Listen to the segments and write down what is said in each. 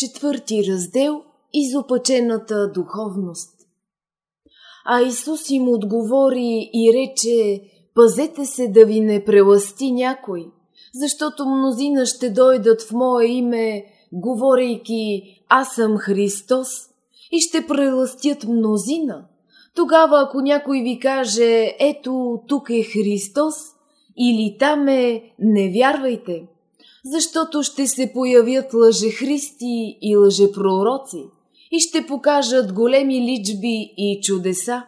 Четвърти раздел Изопачената духовност А Исус им отговори и рече Пазете се да ви не преласти някой, защото мнозина ще дойдат в Мое име, говорейки Аз съм Христос и ще преластят мнозина. Тогава, ако някой ви каже Ето, тук е Христос или там е, не вярвайте – защото ще се появят лъжехристи и лъжепророци и ще покажат големи личби и чудеса,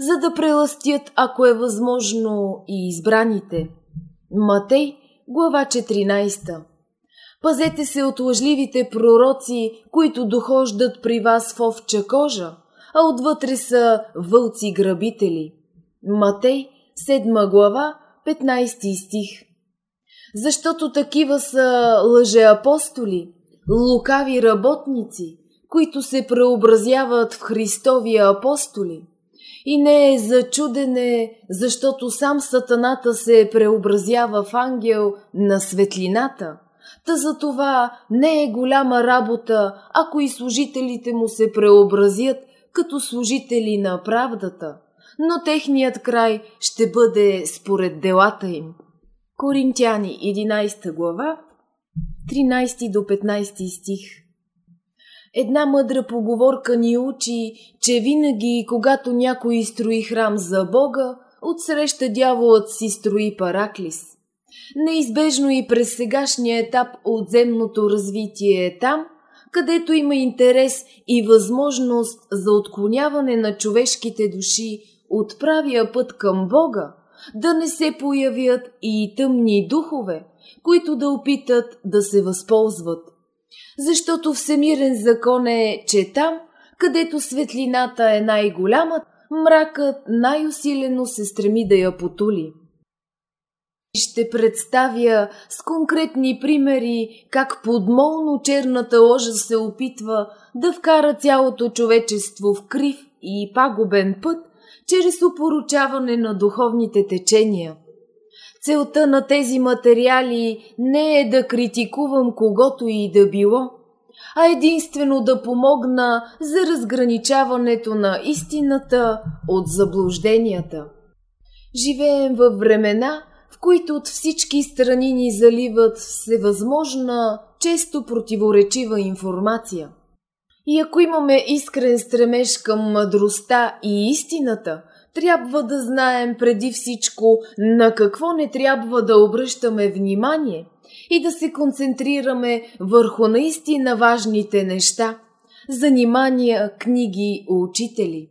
за да преластят, ако е възможно, и избраните. Матей, глава 14 Пазете се от лъжливите пророци, които дохождат при вас в овча кожа, а отвътре са вълци-грабители. Матей, 7 глава, 15 стих защото такива са лъжеапостоли, лукави работници, които се преобразяват в Христови апостоли. И не е за чудене, защото сам Сатаната се преобразява в ангел на светлината. Та за това не е голяма работа, ако и служителите му се преобразят като служители на правдата, но техният край ще бъде според делата им. Коринтяни 11 глава 13 до 15 стих Една мъдра поговорка ни учи, че винаги, когато някой строи храм за Бога, отсреща дяволът си строи параклис. Неизбежно и през сегашния етап от земното развитие е там, където има интерес и възможност за отклоняване на човешките души от правия път към Бога – да не се появят и тъмни духове, които да опитат да се възползват. Защото всемирен закон е, че там, където светлината е най-голяма, мракът най-усилено се стреми да я потули. Ще представя с конкретни примери как подмолно черната ложа се опитва да вкара цялото човечество в крив и пагубен път – чрез упоручаване на духовните течения. Целта на тези материали не е да критикувам когото и да било, а единствено да помогна за разграничаването на истината от заблужденията. Живеем във времена, в които от всички страни ни заливат всевъзможна, често противоречива информация – и ако имаме искрен стремеж към мъдростта и истината, трябва да знаем преди всичко на какво не трябва да обръщаме внимание и да се концентрираме върху наистина важните неща – занимания, книги, учители.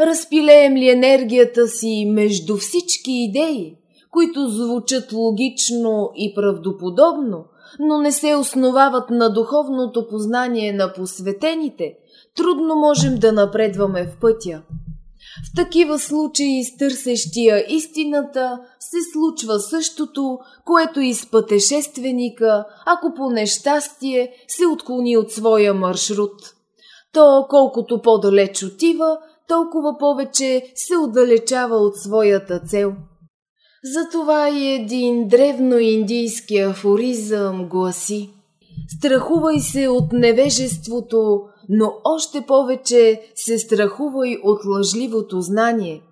Разпилеем ли енергията си между всички идеи, които звучат логично и правдоподобно – но не се основават на духовното познание на посветените, трудно можем да напредваме в пътя. В такива случаи с търсещия истината се случва същото, което и с пътешественика, ако по нещастие се отклони от своя маршрут. То колкото по-далеч отива, толкова повече се отдалечава от своята цел – затова и един древноиндийски афоризъм гласи Страхувай се от невежеството, но още повече се страхувай от лъжливото знание.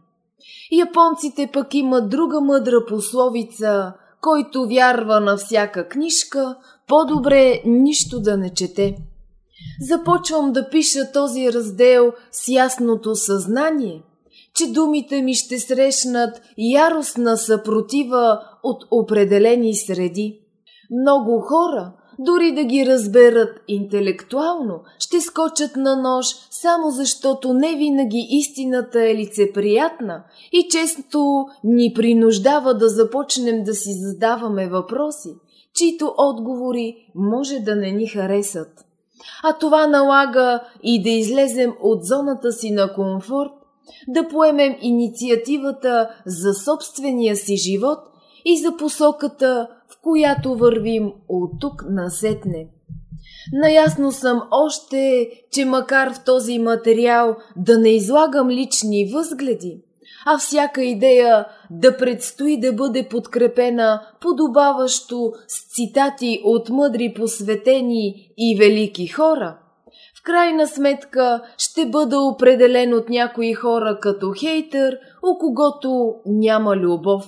Японците пък имат друга мъдра пословица, който вярва на всяка книжка, по-добре нищо да не чете. Започвам да пиша този раздел с ясното съзнание – че думите ми ще срещнат яростна съпротива от определени среди. Много хора, дори да ги разберат интелектуално, ще скочат на нож само защото не винаги истината е лицеприятна и често ни принуждава да започнем да си задаваме въпроси, чието отговори може да не ни харесат. А това налага и да излезем от зоната си на комфорт да поемем инициативата за собствения си живот и за посоката, в която вървим от тук насетне. Наясно съм още, че макар в този материал да не излагам лични възгледи, а всяка идея да предстои да бъде подкрепена подобаващо с цитати от мъдри посветени и велики хора, крайна сметка ще бъда определен от някои хора като хейтър, у когото няма любов.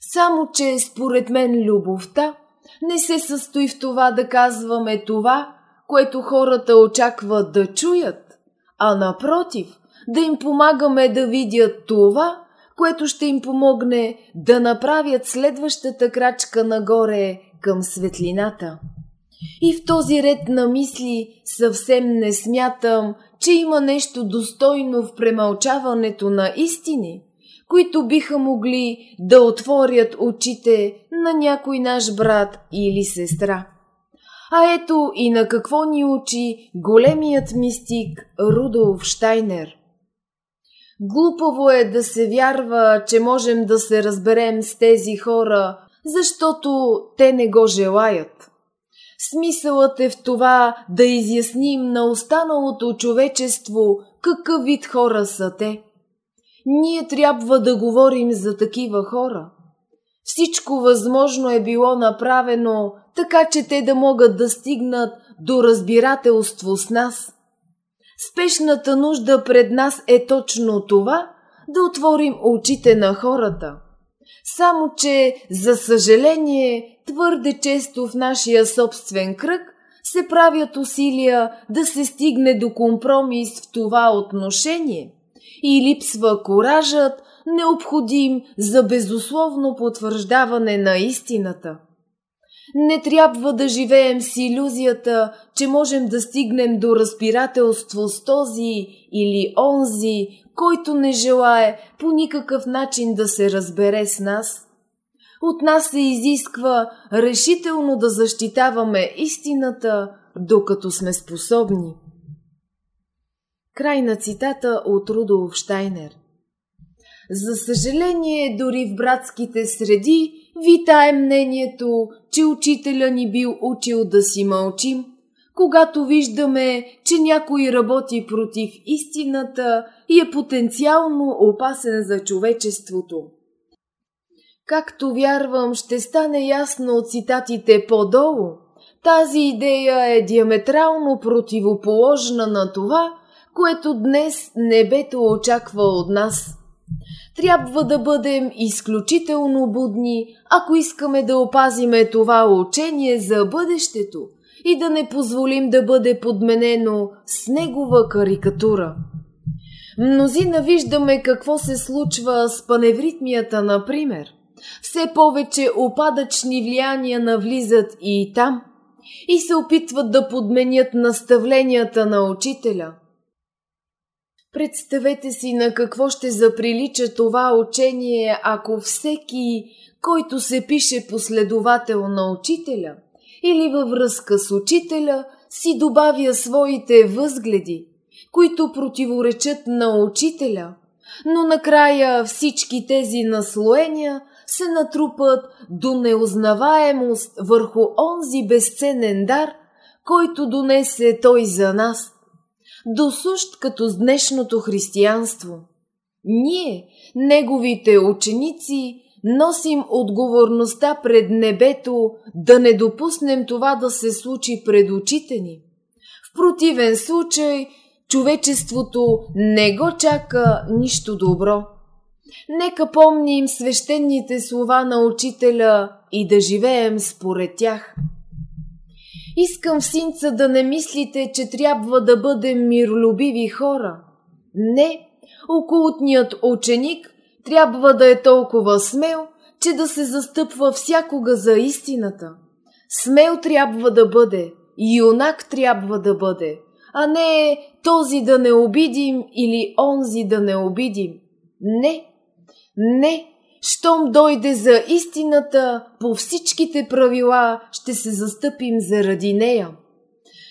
Само, че според мен любовта не се състои в това да казваме това, което хората очакват да чуят, а напротив, да им помагаме да видят това, което ще им помогне да направят следващата крачка нагоре към светлината. И в този ред на мисли съвсем не смятам, че има нещо достойно в премълчаването на истини, които биха могли да отворят очите на някой наш брат или сестра. А ето и на какво ни учи големият мистик Рудолф Штайнер. Глупаво е да се вярва, че можем да се разберем с тези хора, защото те не го желаят. Смисълът е в това да изясним на останалото човечество какъв вид хора са те. Ние трябва да говорим за такива хора. Всичко възможно е било направено, така че те да могат да стигнат до разбирателство с нас. Спешната нужда пред нас е точно това да отворим очите на хората. Само, че, за съжаление, твърде често в нашия собствен кръг се правят усилия да се стигне до компромис в това отношение и липсва коражът, необходим за безусловно потвърждаване на истината. Не трябва да живеем с иллюзията, че можем да стигнем до разбирателство с този или онзи, който не желае по никакъв начин да се разбере с нас. От нас се изисква решително да защитаваме истината, докато сме способни. Край на цитата от Рудолф Штайнер. За съжаление, дори в братските среди витае мнението, че учителя ни бил учил да си мълчим, когато виждаме, че някой работи против истината и е потенциално опасен за човечеството. Както вярвам, ще стане ясно от цитатите по-долу, тази идея е диаметрално противоположна на това, което днес небето очаква от нас – трябва да бъдем изключително будни, ако искаме да опазиме това учение за бъдещето и да не позволим да бъде подменено с негова карикатура. Мнозина виждаме какво се случва с паневритмията, например. Все повече опадъчни влияния навлизат и там и се опитват да подменят наставленията на учителя – Представете си на какво ще заприлича това учение, ако всеки, който се пише последовател на учителя или във връзка с учителя, си добавя своите възгледи, които противоречат на учителя, но накрая всички тези наслоения се натрупат до неузнаваемост върху онзи безценен дар, който донесе той за нас – досущ като с днешното християнство. Ние, неговите ученици, носим отговорността пред небето да не допуснем това да се случи пред очите ни. В противен случай, човечеството не го чака нищо добро. Нека помним свещените слова на учителя и да живеем според тях. Искам в синца да не мислите, че трябва да бъдем миролюбиви хора. Не, окултният ученик трябва да е толкова смел, че да се застъпва всякога за истината. Смел трябва да бъде, юнак трябва да бъде, а не този да не обидим или онзи да не обидим. Не, не, щом дойде за истината, по всичките правила ще се застъпим заради нея.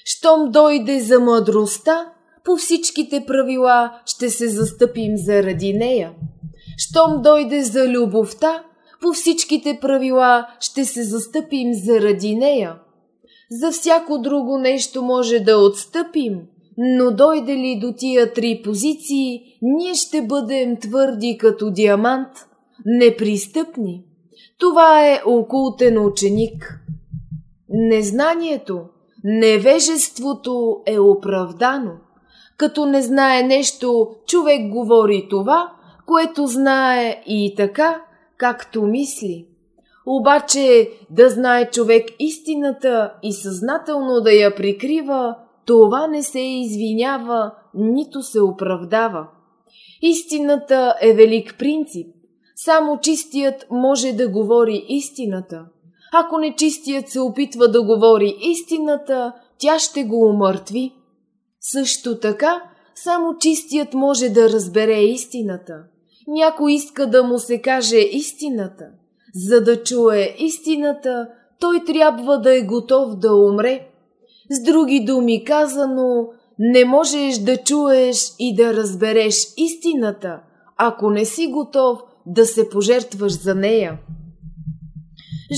Щом дойде за мъдростта, по всичките правила ще се застъпим заради нея. Щом дойде за любовта, по всичките правила ще се застъпим заради нея. За всяко друго нещо може да отстъпим, Но дойде ли до тия три позиции, ние ще бъдем твърди като диамант, непристъпни. Това е окултен ученик. Незнанието, невежеството е оправдано. Като не знае нещо, човек говори това, което знае и така, както мисли. Обаче да знае човек истината и съзнателно да я прикрива, това не се извинява, нито се оправдава. Истината е велик принцип. Само чистият може да говори истината. Ако нечистият се опитва да говори истината, тя ще го умъртви. Също така, само чистият може да разбере истината. Някой иска да му се каже истината. За да чуе истината, той трябва да е готов да умре. С други думи казано, не можеш да чуеш и да разбереш истината, ако не си готов да се пожертваш за нея.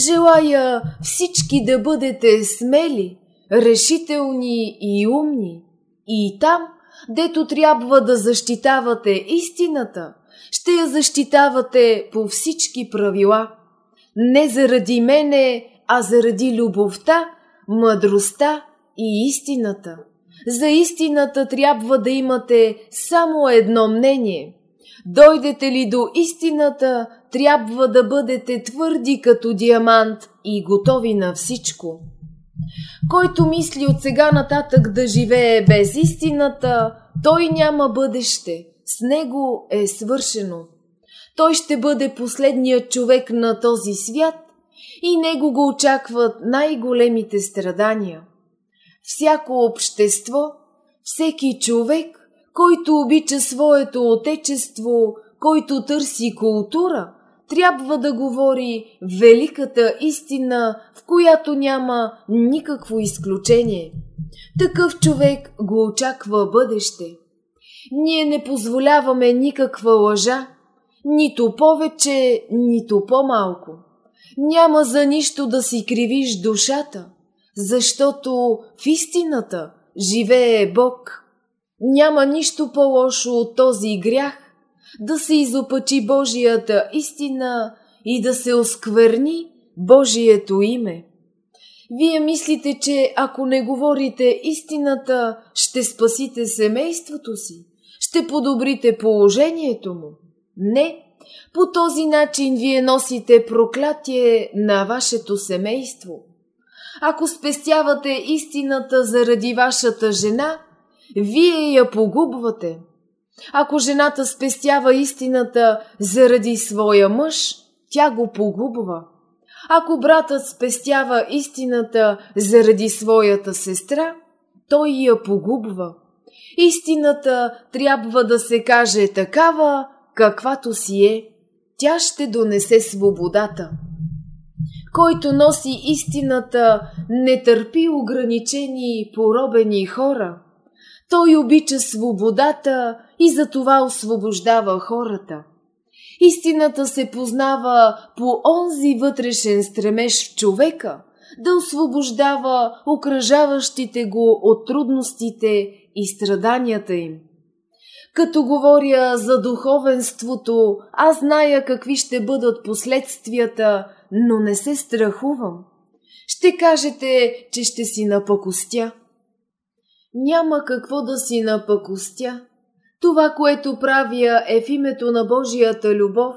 Желая всички да бъдете смели, решителни и умни. И там, дето трябва да защитавате истината, ще я защитавате по всички правила. Не заради мене, а заради любовта, мъдростта и истината. За истината трябва да имате само едно мнение. Дойдете ли до истината, трябва да бъдете твърди като диамант и готови на всичко. Който мисли от сега нататък да живее без истината, той няма бъдеще. С него е свършено. Той ще бъде последният човек на този свят и него го очакват най-големите страдания. Всяко общество, всеки човек, който обича своето отечество, който търси култура, трябва да говори великата истина, в която няма никакво изключение. Такъв човек го очаква бъдеще. Ние не позволяваме никаква лъжа, нито повече, нито по-малко. Няма за нищо да си кривиш душата, защото в истината живее Бог. Няма нищо по-лошо от този грях, да се изопачи Божията истина и да се оскверни Божието име. Вие мислите, че ако не говорите истината, ще спасите семейството си, ще подобрите положението му. Не, по този начин вие носите проклятие на вашето семейство. Ако спестявате истината заради вашата жена, вие я погубвате – ако жената спестява истината заради своя мъж, тя го погубва. Ако братът спестява истината заради своята сестра, той я погубва. Истината трябва да се каже такава, каквато си е. Тя ще донесе свободата. Който носи истината, не търпи ограничени и поробени хора – той обича свободата и за това освобождава хората. Истината се познава по онзи вътрешен стремеж в човека да освобождава окръжаващите го от трудностите и страданията им. Като говоря за духовенството, аз зная какви ще бъдат последствията, но не се страхувам. Ще кажете, че ще си напакостя. Няма какво да си напакостя. Това, което правя е в името на Божията любов,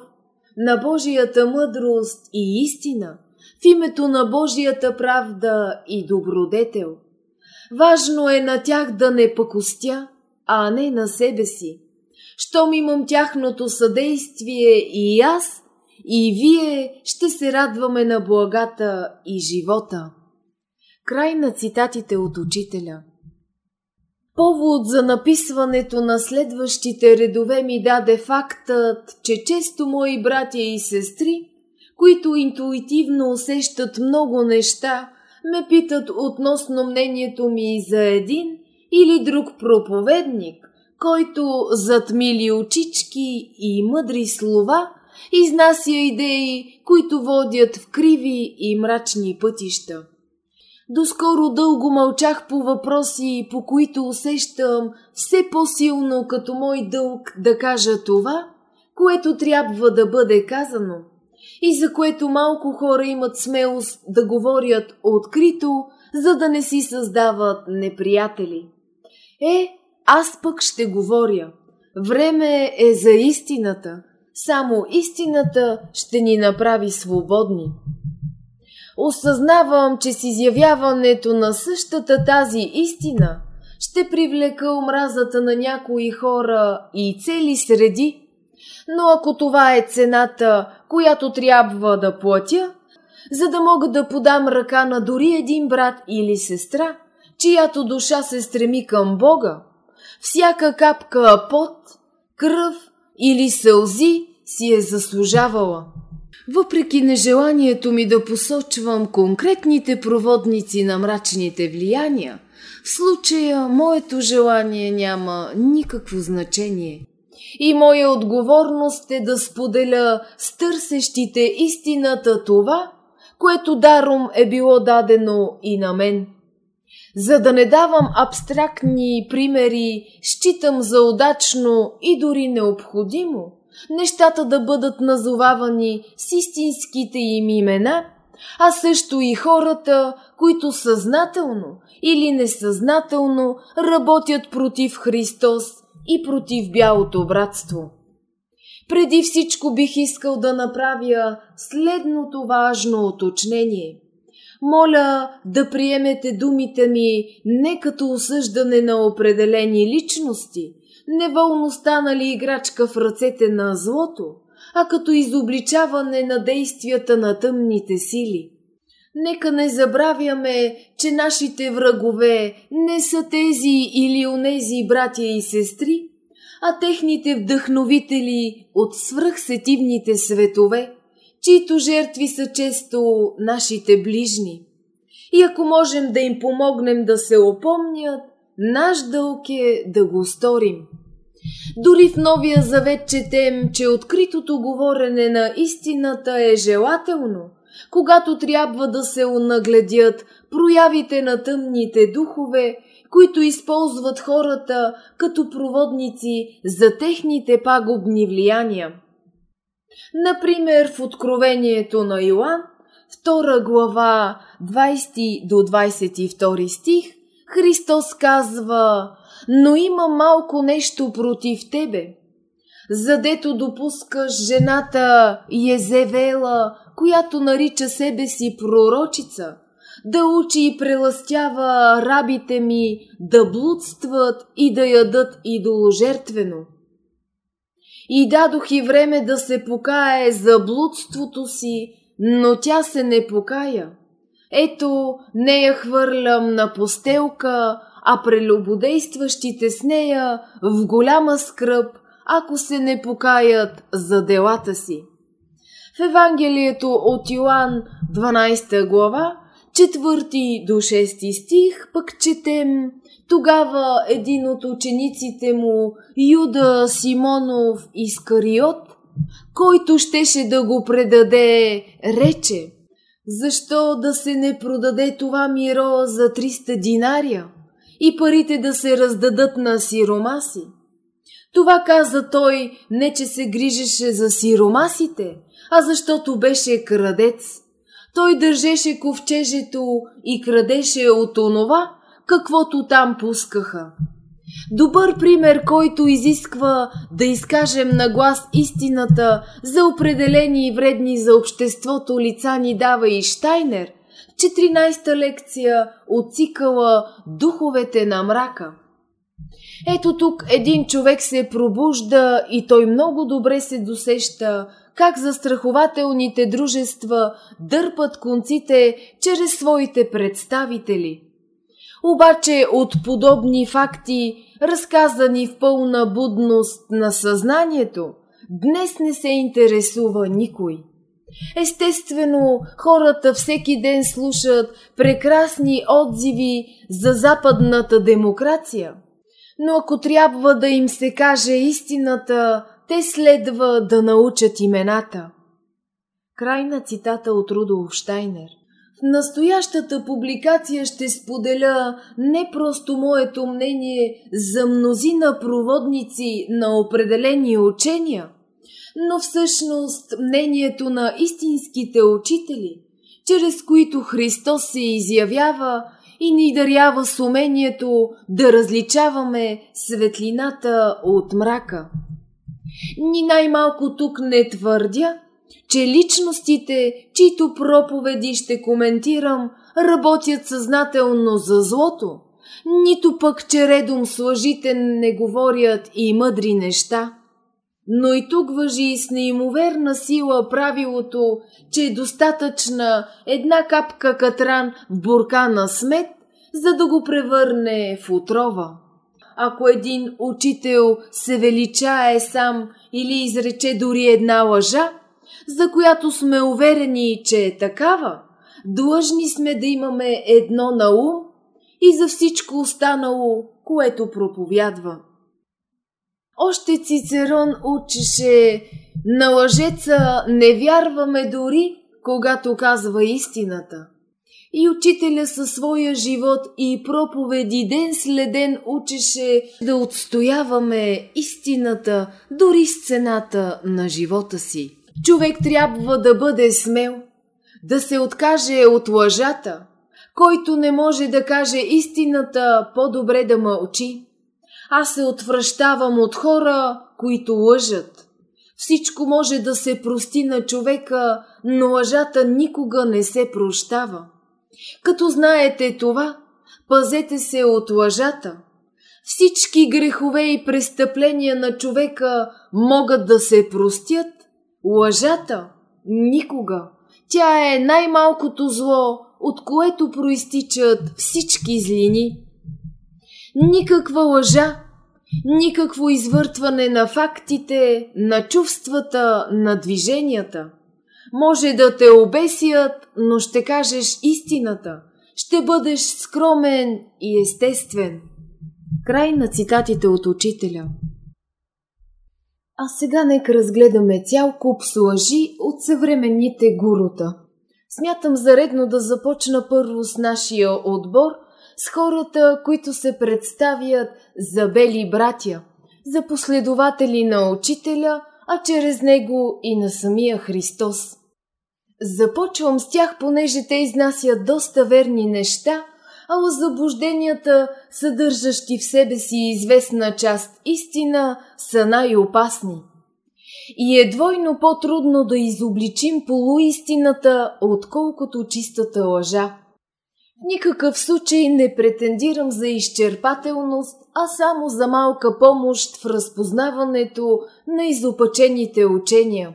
на Божията мъдрост и истина, в името на Божията правда и добродетел. Важно е на тях да не пакостя, а не на себе си. Щом имам тяхното съдействие и аз, и вие ще се радваме на благата и живота. Край на цитатите от учителя – Повод за написването на следващите редове ми даде фактът, че често мои братя и сестри, които интуитивно усещат много неща, ме питат относно мнението ми за един или друг проповедник, който зад мили очички и мъдри слова изнася идеи, които водят в криви и мрачни пътища. Доскоро дълго мълчах по въпроси, по които усещам все по-силно като мой дълг да кажа това, което трябва да бъде казано и за което малко хора имат смелост да говорят открито, за да не си създават неприятели. Е, аз пък ще говоря. Време е за истината. Само истината ще ни направи свободни. Осъзнавам, че с изявяването на същата тази истина ще привлека омразата на някои хора и цели среди. Но ако това е цената, която трябва да платя, за да мога да подам ръка на дори един брат или сестра, чиято душа се стреми към Бога, всяка капка пот, кръв или сълзи си е заслужавала. Въпреки нежеланието ми да посочвам конкретните проводници на мрачните влияния, в случая моето желание няма никакво значение. И моя отговорност е да споделя с търсещите истината това, което даром е било дадено и на мен. За да не давам абстрактни примери, считам за удачно и дори необходимо – нещата да бъдат назовавани с истинските им имена, а също и хората, които съзнателно или несъзнателно работят против Христос и против бялото братство. Преди всичко бих искал да направя следното важно уточнение. Моля да приемете думите ми не като осъждане на определени личности – неволно станали играчка в ръцете на злото, а като изобличаване на действията на тъмните сили. Нека не забравяме, че нашите врагове не са тези или онези братя и сестри, а техните вдъхновители от свръхсетивните светове, чието жертви са често нашите ближни. И ако можем да им помогнем да се опомнят, Наш дълг е да го сторим. Дори в Новия Завет четем, че откритото говорене на истината е желателно, когато трябва да се унагледят проявите на тъмните духове, които използват хората като проводници за техните пагубни влияния. Например, в Откровението на Йоанн, 2 глава, 20 до 22 стих, Христос казва, но има малко нещо против тебе. Задето допускаш жената Езевела, която нарича себе си пророчица, да учи и преластява рабите ми да блудстват и да ядат идоложертвено. И дадох и време да се покае за блудството си, но тя се не покая. Ето, не я хвърлям на постелка, а прелюбодействащите с нея в голяма скръп, ако се не покаят за делата си. В Евангелието от Йоанн, 12 глава, 4 до 6 стих, пък четем тогава един от учениците му, Юда Симонов Искариот, който щеше да го предаде, рече – защо да се не продаде това миро за 300 динария и парите да се раздадат на сиромаси? Това каза той не, че се грижеше за сиромасите, а защото беше крадец. Той държеше ковчежето и крадеше от онова, каквото там пускаха. Добър пример, който изисква да изкажем на глас истината за определени и вредни за обществото лица ни дава и Штайнер в 14-та лекция от цикъла Духовете на мрака. Ето тук един човек се пробужда и той много добре се досеща как застрахователните дружества дърпат конците чрез своите представители – обаче от подобни факти, разказани в пълна будност на съзнанието, днес не се интересува никой. Естествено, хората всеки ден слушат прекрасни отзиви за западната демокрация. Но ако трябва да им се каже истината, те следва да научат имената. Край на цитата от Рудолф Штайнер – настоящата публикация ще споделя не просто моето мнение за мнозина проводници на определени учения, но всъщност мнението на истинските учители, чрез които Христос се изявява и ни дарява с умението да различаваме светлината от мрака. Ни най-малко тук не твърдя, че личностите, чието проповеди ще коментирам, работят съзнателно за злото, нито пък, че редом с лъжите не говорят и мъдри неща. Но и тук въжи с неимоверна сила правилото, че е достатъчна една капка катран в буркана смет, за да го превърне в отрова. Ако един учител се величае сам или изрече дори една лъжа, за която сме уверени, че е такава, длъжни сме да имаме едно на ум и за всичко останало, което проповядва. Още Цицерон учеше на лъжеца не вярваме дори, когато казва истината. И учителя със своя живот и проповеди ден след ден учеше да отстояваме истината дори с цената на живота си. Човек трябва да бъде смел, да се откаже от лъжата, който не може да каже истината, по-добре да мълчи. Аз се отвръщавам от хора, които лъжат. Всичко може да се прости на човека, но лъжата никога не се прощава. Като знаете това, пазете се от лъжата. Всички грехове и престъпления на човека могат да се простят, лъжата никога. Тя е най-малкото зло, от което проистичат всички злини. Никаква лъжа, никакво извъртване на фактите, на чувствата, на движенията. Може да те обесят, но ще кажеш истината. Ще бъдеш скромен и естествен. Край на цитатите от учителя. А сега нека разгледаме цял куп с лъжи от съвременните гурута. Смятам заредно да започна първо с нашия отбор – с хората, които се представят за бели братя, за последователи на учителя, а чрез него и на самия Христос. Започвам с тях, понеже те изнасят доста верни неща, а заблужденията, съдържащи в себе си известна част истина, са най-опасни. И е двойно по-трудно да изобличим полуистината, отколкото чистата лъжа никакъв случай не претендирам за изчерпателност, а само за малка помощ в разпознаването на изопачените учения.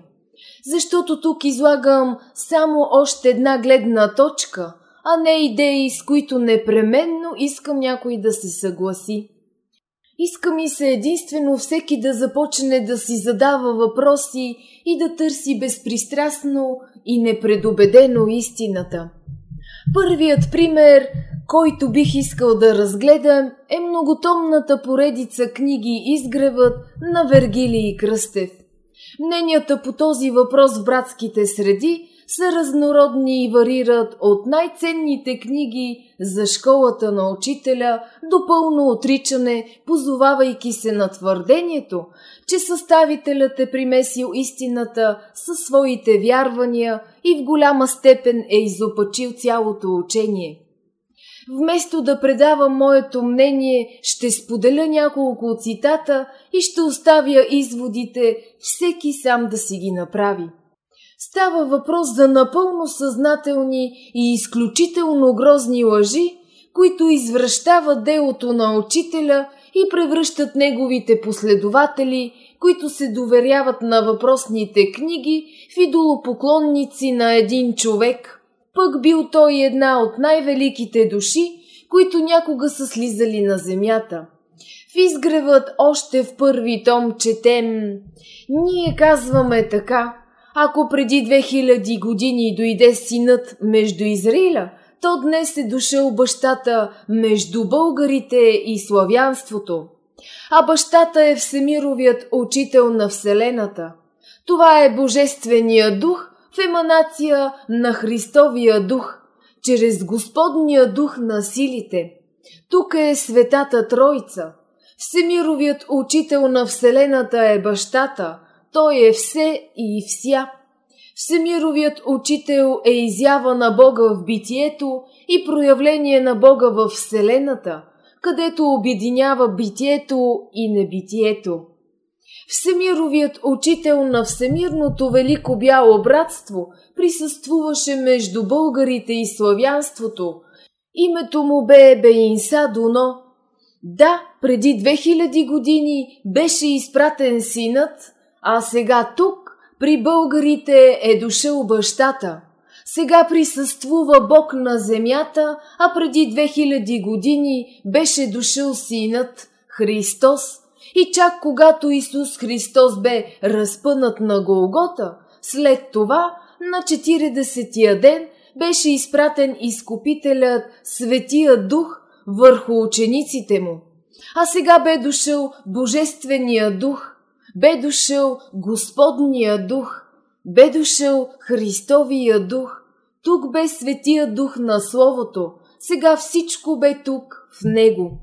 Защото тук излагам само още една гледна точка, а не идеи, с които непременно искам някой да се съгласи. Иска ми се единствено всеки да започне да си задава въпроси и да търси безпристрастно и непредобедено истината. Първият пример, който бих искал да разгледам, е многотомната поредица книги Изгревът на Вергилий Кръстев. Мненията по този въпрос в братските среди са разнородни и варират от най-ценните книги за школата на учителя до пълно отричане, позовавайки се на твърдението, че съставителят е примесил истината със своите вярвания и в голяма степен е изопачил цялото учение. Вместо да предавам моето мнение, ще споделя няколко цитата и ще оставя изводите всеки сам да си ги направи. Става въпрос за напълно съзнателни и изключително грозни лъжи, които извръщават делото на учителя и превръщат неговите последователи, които се доверяват на въпросните книги, в идолопоклонници на един човек, пък бил той една от най-великите души, които някога са слизали на земята. В изгревът още в първи том четем «Ние казваме така, ако преди 2000 години дойде синът между Израиля, то днес е дошъл бащата между българите и славянството. А бащата е всемировият учител на Вселената. Това е Божествения дух в еманация на Христовия дух. чрез Господния дух на силите. Тук е Светата Тройца. Всемировият учител на Вселената е бащата. Той е все и вся. Всемировият учител е изява на Бога в битието и проявление на Бога в Вселената, където обединява битието и небитието. Всемировият учител на Всемирното велико бяло братство присъствуваше между българите и славянството. Името му бе Беинса Дуно. Да, преди 2000 години беше изпратен синът, а сега тук при българите е дошъл бащата. Сега присъствува Бог на земята, а преди 2000 години беше дошъл синът Христос. И чак когато Исус Христос бе разпънат на Голгота, след това на 40-тия ден беше изпратен изкупителят Светия Дух върху учениците му. А сега бе дошъл Божествения Дух, бе дошъл Господния Дух, бе дошъл Христовия Дух, тук бе Светия Дух на Словото, сега всичко бе тук в Него.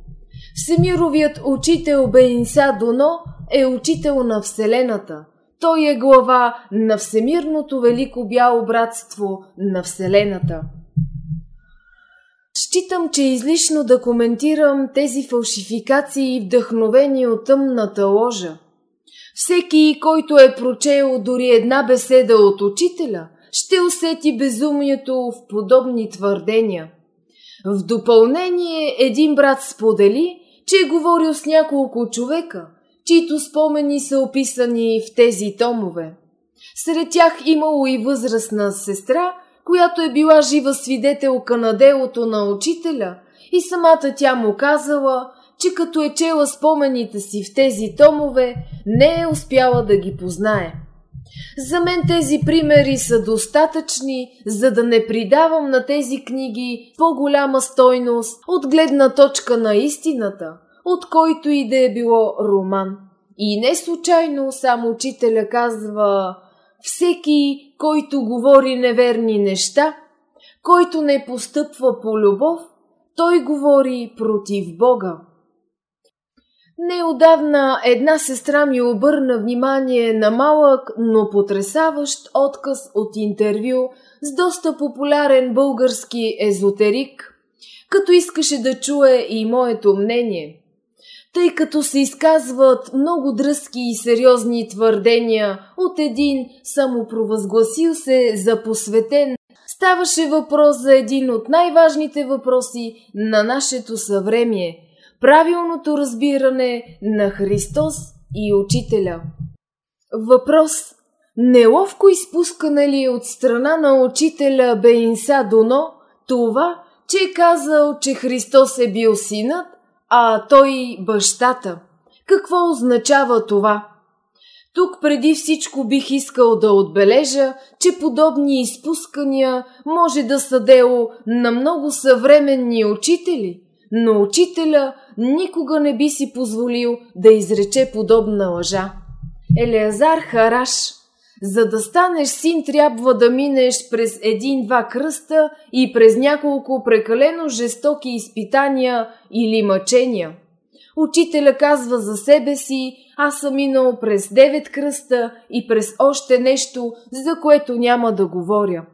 Всемировият учител Бенса Доно е учител на Вселената. Той е глава на Всемирното велико бяло братство на Вселената. Считам, че е излишно да коментирам тези фалшификации, вдъхновени от тъмната ложа. Всеки, който е прочел дори една беседа от учителя, ще усети безумието в подобни твърдения. В допълнение един брат сподели, че е говорил с няколко човека, чието спомени са описани в тези томове. Сред тях имало и възрастна сестра, която е била жива свидетелка на делото на учителя и самата тя му казала, че като е чела спомените си в тези томове, не е успяла да ги познае. За мен тези примери са достатъчни, за да не придавам на тези книги по-голяма стойност от гледна точка на истината, от който и да е било роман. И не случайно сам учителя казва всеки, който говори неверни неща, който не постъпва по любов, той говори против Бога. Неодавна една сестра ми обърна внимание на малък, но потрясаващ отказ от интервю с доста популярен български езотерик, като искаше да чуе и моето мнение. Тъй като се изказват много дръзки и сериозни твърдения от един самопровъзгласил се за посветен, ставаше въпрос за един от най-важните въпроси на нашето съвремие – правилното разбиране на Христос и Учителя. Въпрос Неловко изпускане ли от страна на учителя Бейнса Доно това, че е казал, че Христос е бил синът, а той бащата? Какво означава това? Тук преди всичко бих искал да отбележа, че подобни изпускания може да са дело на много съвременни учители – но учителя никога не би си позволил да изрече подобна лъжа. Елеазар Хараш за да станеш син, трябва да минеш през един-два кръста и през няколко прекалено жестоки изпитания или мъчения. Учителя казва за себе си, аз съм минал през девет кръста и през още нещо, за което няма да говоря.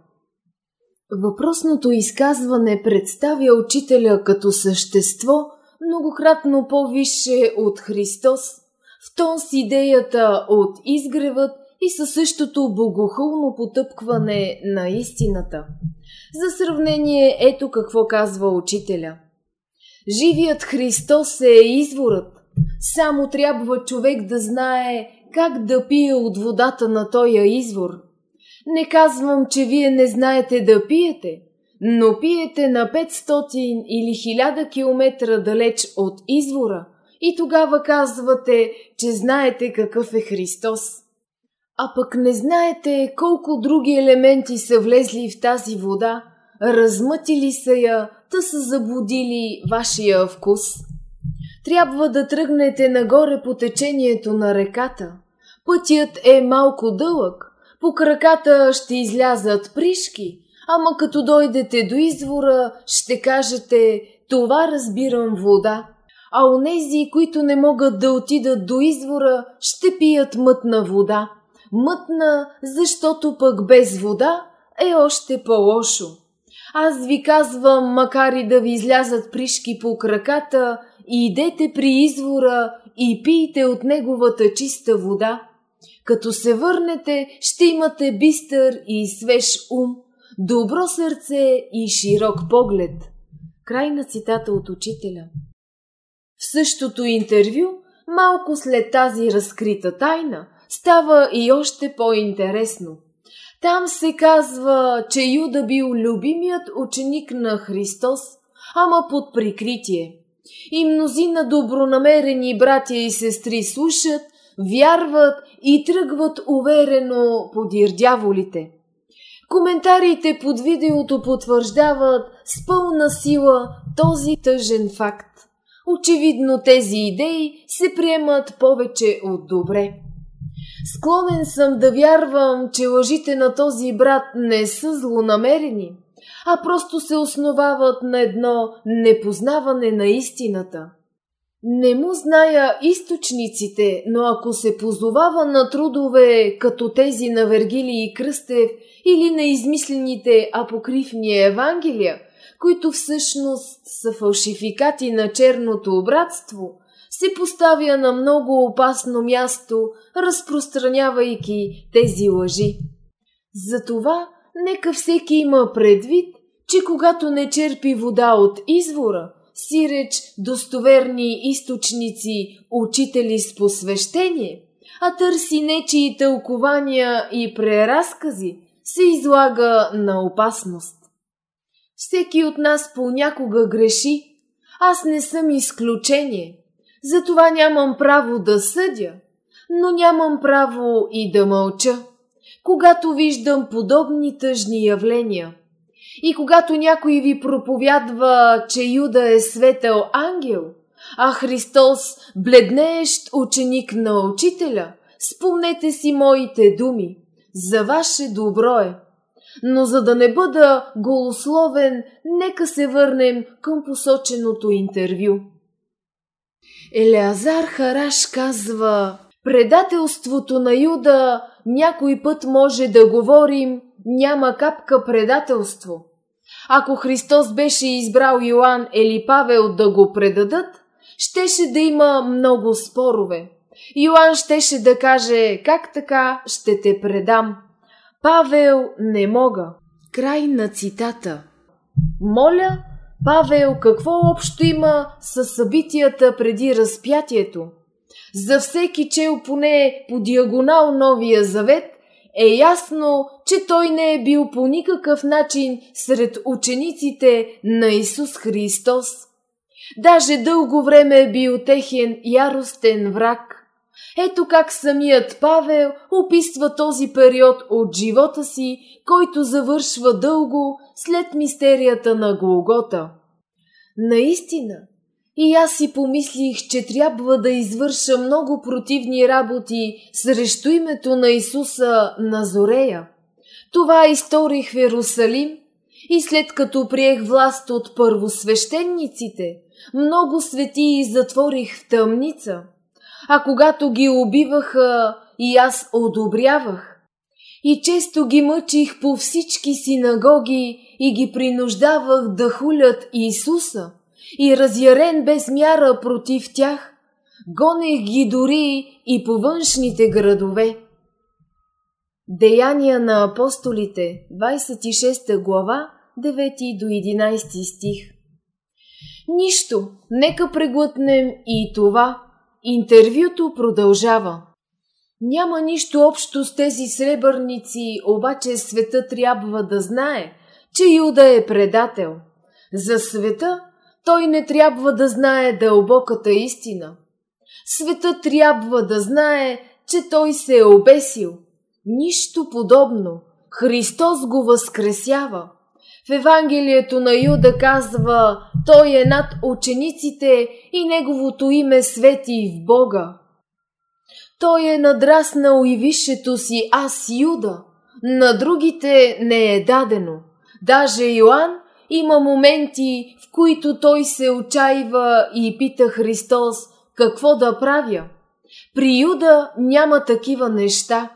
Въпросното изказване представя учителя като същество, многократно по-висше от Христос, в тон с идеята от изгревът и със същото богохулно потъпкване на истината. За сравнение, ето какво казва учителя. Живият Христос е изворът. Само трябва човек да знае как да пие от водата на тоя извор – не казвам, че вие не знаете да пиете, но пиете на 500 или 1000 км далеч от извора и тогава казвате, че знаете какъв е Христос. А пък не знаете колко други елементи са влезли в тази вода, размътили са я, та са заблудили вашия вкус. Трябва да тръгнете нагоре по течението на реката. Пътят е малко дълъг, по краката ще излязат пришки, Ама като дойдете до извора, ще кажете, това разбирам вода. А онези, които не могат да отидат до извора, ще пият мътна вода. Мътна, защото пък без вода е още по-лошо. Аз ви казвам, макар и да ви излязат пришки по краката, идете при извора и пийте от неговата чиста вода. Като се върнете, ще имате бистър и свеж ум, добро сърце и широк поглед. Край на цитата от учителя. В същото интервю, малко след тази разкрита тайна, става и още по-интересно. Там се казва, че Юда бил любимият ученик на Христос, ама под прикритие. И мнозина добронамерени братя и сестри слушат, вярват и тръгват уверено подир дяволите. Коментарите под видеото потвърждават с пълна сила този тъжен факт. Очевидно тези идеи се приемат повече от добре. Склонен съм да вярвам, че лъжите на този брат не са злонамерени, а просто се основават на едно непознаване на истината. Не му зная източниците, но ако се позовава на трудове като тези на Вергилий и Кръстев или на измислените апокривни Евангелия, които всъщност са фалшификати на черното братство, се поставя на много опасно място, разпространявайки тези лъжи. Затова нека всеки има предвид, че когато не черпи вода от извора, сиреч достоверни източници, учители с посвещение, а търси нечии тълкования и преразкази, се излага на опасност. Всеки от нас понякога греши. Аз не съм изключение. Затова нямам право да съдя, но нямам право и да мълча, когато виждам подобни тъжни явления. И когато някой ви проповядва, че Юда е светъл ангел, а Христос бледнеещ ученик на учителя, спомнете си моите думи. За ваше добро е. Но за да не бъда голословен, нека се върнем към посоченото интервю. Елеазар Хараш казва, предателството на Юда някой път може да говорим, няма капка предателство. Ако Христос беше избрал Йоанн или Павел да го предадат, щеше да има много спорове. Йоанн щеше да каже, как така ще те предам. Павел не мога. Край на цитата. Моля, Павел какво общо има с събитията преди разпятието? За всеки чел поне по диагонал Новия Завет е ясно, че той не е бил по никакъв начин сред учениците на Исус Христос. Даже дълго време е бил техен яростен враг. Ето как самият Павел описва този период от живота си, който завършва дълго след мистерията на Голгота. Наистина, и аз си помислих, че трябва да извърша много противни работи срещу името на Исуса Назорея. Това изторих в Иерусалим и след като приех власт от първосвещениците, много светии затворих в тъмница – а когато ги убиваха и аз одобрявах. И често ги мъчих по всички синагоги и ги принуждавах да хулят Исуса и разярен без мяра против тях, гонех ги дори и по външните градове. Деяния на апостолите, 26 глава, 9 до 11 стих. Нищо, нека преглътнем и това, Интервюто продължава. Няма нищо общо с тези сребърници, обаче света трябва да знае, че Юда е предател. За света той не трябва да знае дълбоката истина. Света трябва да знае, че той се е обесил. Нищо подобно. Христос го възкресява. Евангелието на Юда казва, той е над учениците и неговото име свети в Бога. Той е надраснал и висшето си аз Юда, на другите не е дадено. Даже Йоанн има моменти, в които той се отчаива и пита Христос какво да правя. При Юда няма такива неща.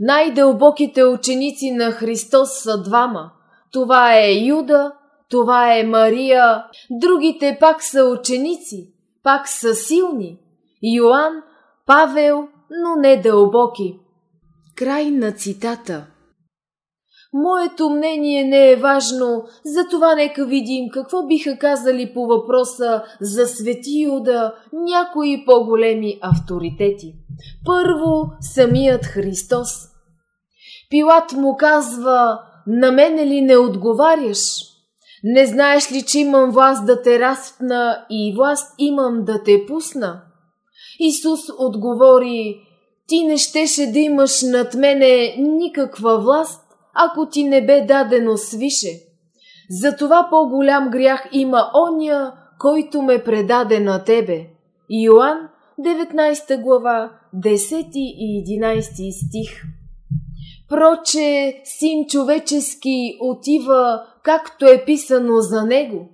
Най-дълбоките ученици на Христос са двама. Това е Юда, това е Мария, другите пак са ученици, пак са силни. Йоанн, Павел, но не дълбоки. Край на цитата. Моето мнение не е важно, затова нека видим какво биха казали по въпроса за Свети Юда някои по-големи авторитети. Първо, самият Христос. Пилат му казва, на мене ли не отговаряш? Не знаеш ли, че имам власт да те разпна и власт имам да те пусна? Исус отговори, ти не щеше да имаш над мене никаква власт, ако ти не бе дадено свише. Затова по-голям грях има оня, който ме предаде на тебе. Йоан, 19 глава, 10 и 11 стих. Проче, син човечески отива, както е писано за него,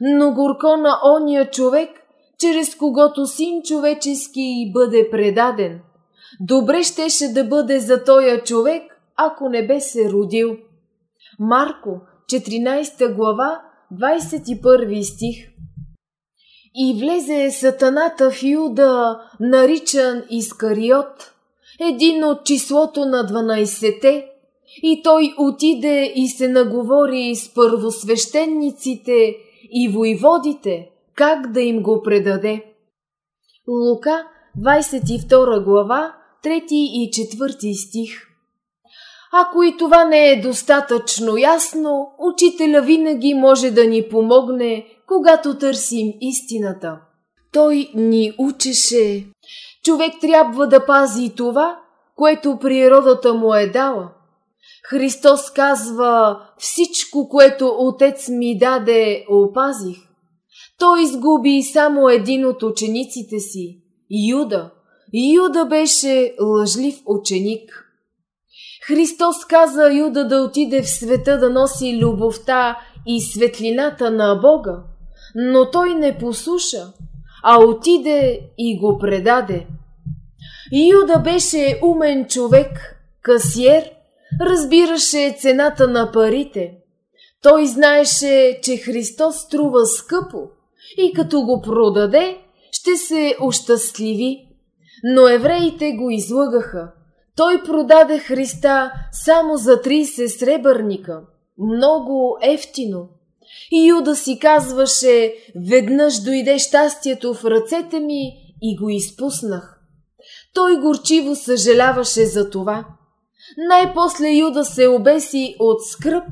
но горко на ония човек, чрез когото син човечески бъде предаден. Добре щеше да бъде за тоя човек, ако не бе се родил. Марко, 14 глава, 21 стих. И влезе сатаната в Юда, наричан Искариот, един от числото на 12-те, и той отиде и се наговори с първосвещениците и войводите, как да им го предаде. Лука, 22 глава, 3 и 4 стих ако и това не е достатъчно ясно, учителя винаги може да ни помогне, когато търсим истината. Той ни учеше. Човек трябва да пази това, което природата му е дала. Христос казва, всичко, което Отец ми даде, опазих. Той изгуби само един от учениците си – Юда. Юда беше лъжлив ученик. Христос каза Юда да отиде в света да носи любовта и светлината на Бога, но той не послуша, а отиде и го предаде. Юда беше умен човек, касиер, разбираше цената на парите. Той знаеше, че Христос струва скъпо и като го продаде, ще се ощастливи. Но евреите го излъгаха. Той продаде Христа само за 30 сребърника. Много ефтино. И Юда си казваше, веднъж дойде щастието в ръцете ми и го изпуснах. Той горчиво съжаляваше за това. Най-после Юда се обеси от скръп,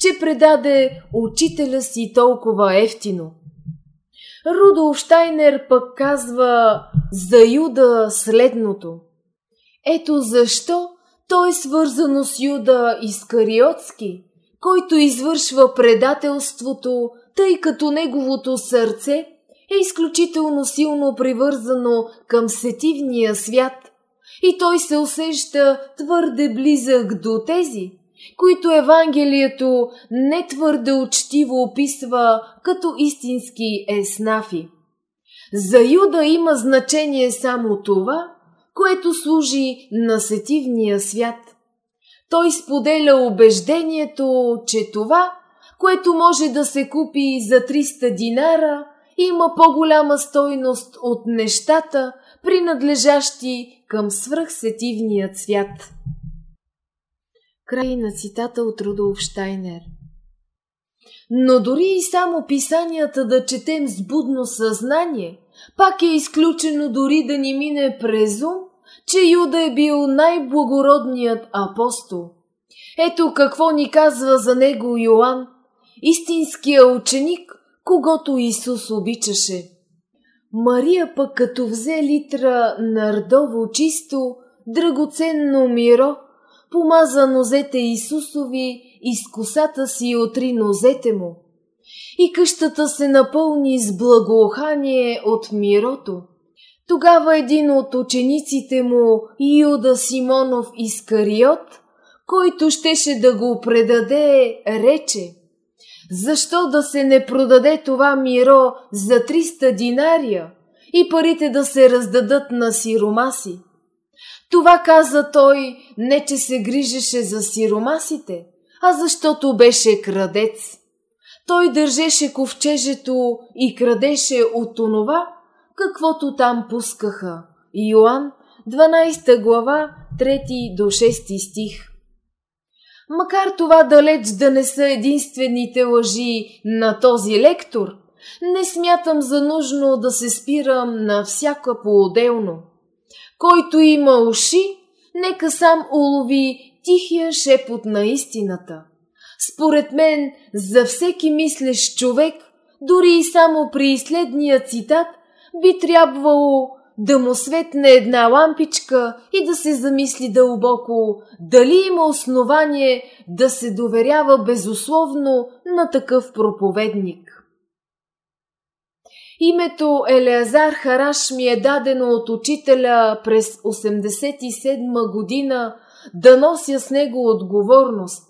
че предаде учителя си толкова ефтино. Рудолф Штайнер пък казва за Юда следното – ето защо то е свързано с Юда Искариотски, който извършва предателството, тъй като неговото сърце е изключително силно привързано към сетивния свят и той се усеща твърде близък до тези, които Евангелието не твърде учтиво описва като истински еснафи. За Юда има значение само това, което служи на сетивния свят. Той споделя убеждението, че това, което може да се купи за 300 динара, има по-голяма стойност от нещата, принадлежащи към свръхсетивния цвят. Край на цитата от Рудолф Штайнер Но дори и само писанията да четем с будно съзнание, пак е изключено дори да ни мине през че Юда е бил най-благородният апостол. Ето какво ни казва за него Йоанн, истинския ученик, когато Исус обичаше. Мария пък като взе литра нардово чисто, драгоценно миро, помаза нозете Исусови и с косата си отри нозете му. И къщата се напълни с благоухание от мирото. Тогава един от учениците му, Юда Симонов Искариот, който щеше да го предаде, рече Защо да се не продаде това миро за 300 динария и парите да се раздадат на сиромаси? Това каза той не, че се грижеше за сиромасите, а защото беше крадец. Той държеше ковчежето и крадеше от онова, каквото там пускаха. Йоан, 12 глава, 3 до 6 стих. Макар това далеч да не са единствените лъжи на този лектор, не смятам за нужно да се спирам на всяка по-отделно. Който има уши, нека сам улови тихия шепот на истината. Според мен, за всеки мислещ човек, дори и само при следния цитат, би трябвало да му светне една лампичка и да се замисли дълбоко дали има основание да се доверява безусловно на такъв проповедник. Името Елеазар Хараш ми е дадено от учителя през 87 година да нося с него отговорност.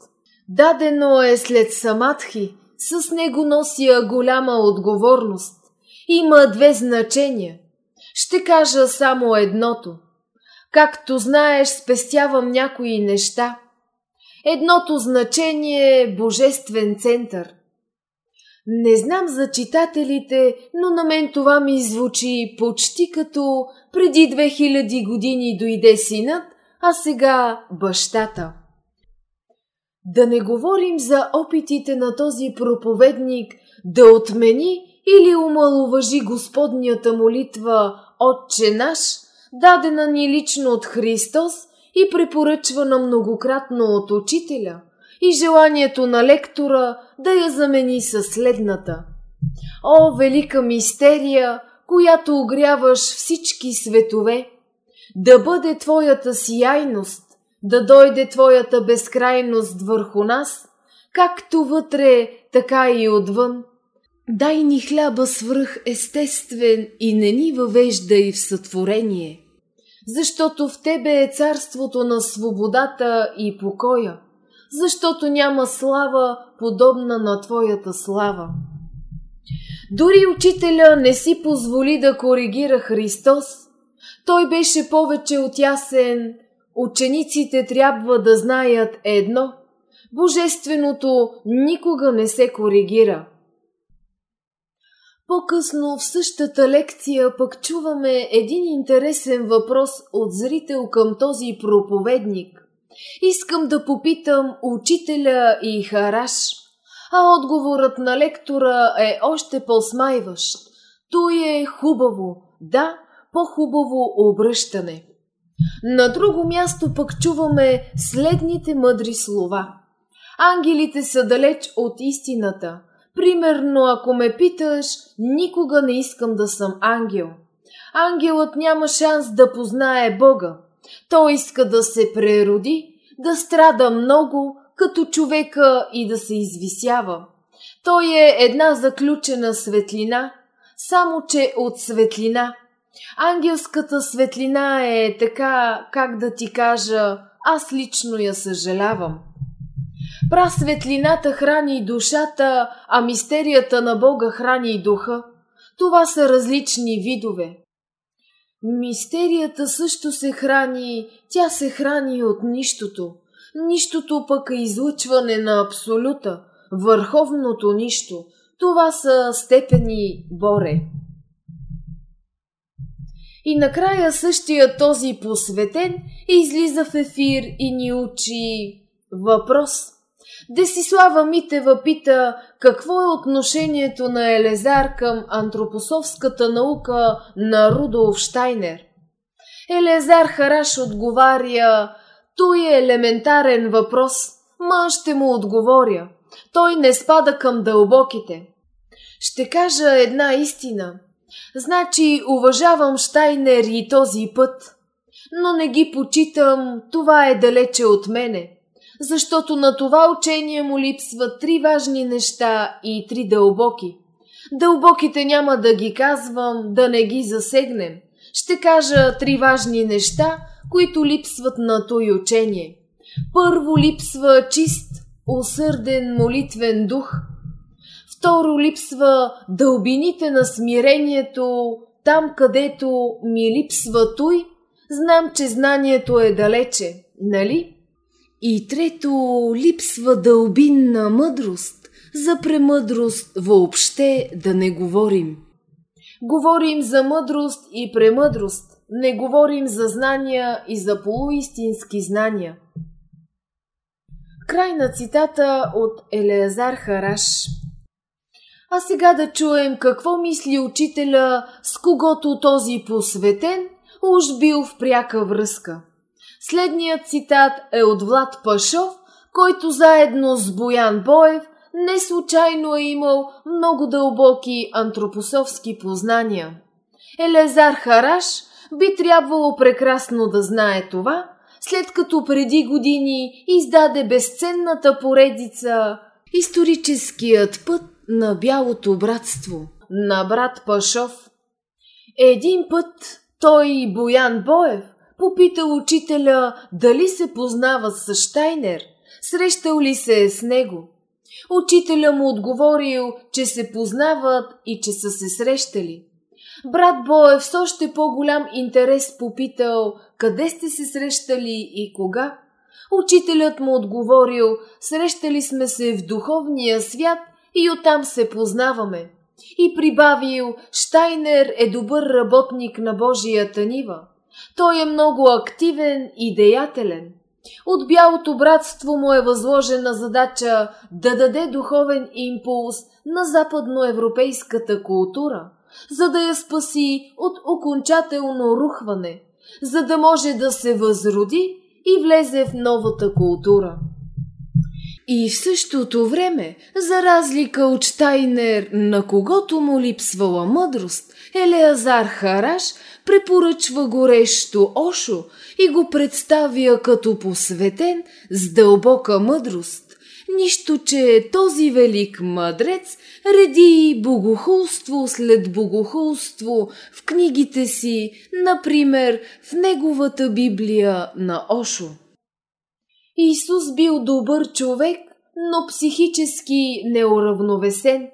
Дадено е след Самадхи, с него нося голяма отговорност. Има две значения. Ще кажа само едното. Както знаеш, спестявам някои неща. Едното значение е Божествен център. Не знам за читателите, но на мен това ми звучи почти като преди 2000 години дойде синът, а сега бащата. Да не говорим за опитите на този проповедник да отмени или омалуважи Господнята молитва Отче наш, дадена ни лично от Христос и препоръчвана многократно от учителя, и желанието на лектора да я замени със следната. О, велика мистерия, която огряваш всички светове! Да бъде твоята сияйност, да дойде твоята безкрайност върху нас, както вътре, така и отвън. Дай ни хляба свръх естествен и не ни въвеждай в сътворение, защото в Тебе е царството на свободата и покоя, защото няма слава подобна на Твоята слава. Дори учителя не си позволи да коригира Христос. Той беше повече от ясен. Учениците трябва да знаят едно. Божественото никога не се коригира. По-късно в същата лекция пък чуваме един интересен въпрос от зрител към този проповедник. Искам да попитам учителя и Хараш, а отговорът на лектора е още по-смайващ. Той е хубаво, да, по-хубаво обръщане. На друго място пък чуваме следните мъдри слова. Ангелите са далеч от истината. Примерно, ако ме питаш, никога не искам да съм ангел. Ангелът няма шанс да познае Бога. Той иска да се прероди, да страда много, като човека и да се извисява. Той е една заключена светлина, само че от светлина. Ангелската светлина е така, как да ти кажа, аз лично я съжалявам. Пра светлината храни и душата, а мистерията на Бога храни и духа. Това са различни видове. Мистерията също се храни, тя се храни от нищото. Нищото пък е излъчване на абсолюта, върховното нищо. Това са степени Боре. И накрая същия този посветен излиза в ефир и ни учи въпрос. Десислава Митева пита какво е отношението на Елезар към антропосовската наука на Рудолф Штайнер. Елезар Хараш отговаря той е елементарен въпрос, ма ще му отговоря. Той не спада към дълбоките. Ще кажа една истина. Значи уважавам Штайнер и този път, но не ги почитам, това е далече от мене, защото на това учение му липсват три важни неща и три дълбоки. Дълбоките няма да ги казвам, да не ги засегнем. Ще кажа три важни неща, които липсват на той учение. Първо липсва чист, усърден молитвен дух. Второ липсва дълбините на смирението, там където ми липсва той, знам, че знанието е далече, нали? И трето липсва дълбинна мъдрост, за премъдрост въобще да не говорим. Говорим за мъдрост и премъдрост, не говорим за знания и за полуистински знания. Край на цитата от Елеазар Хараш. А сега да чуем какво мисли учителя, с когото този посветен уж бил в пряка връзка. Следният цитат е от Влад Пашов, който заедно с Боян Боев не случайно е имал много дълбоки антропосовски познания. Елезар Хараш би трябвало прекрасно да знае това, след като преди години издаде безценната поредица Историческият път на Бялото братство на брат Пашов. Един път той, Боян Боев, попитал учителя дали се познава с Штайнер, срещал ли се е с него. Учителя му отговорил, че се познават и че са се срещали. Брат Боев с още по-голям интерес попитал къде сте се срещали и кога. Учителят му отговорил, срещали сме се в духовния свят и оттам се познаваме. И прибавил, Штайнер е добър работник на Божията нива. Той е много активен и деятелен. От Бялото братство му е възложена задача да даде духовен импулс на западноевропейската култура, за да я спаси от окончателно рухване, за да може да се възроди и влезе в новата култура. И в същото време, за разлика от Штайнер, на когото му липсвала мъдрост, Елеазар Хараш препоръчва горещо Ошо и го представя като посветен с дълбока мъдрост. Нищо, че този велик мъдрец реди богохулство след богохулство в книгите си, например в неговата Библия на Ошо. Исус бил добър човек, но психически неуравновесен.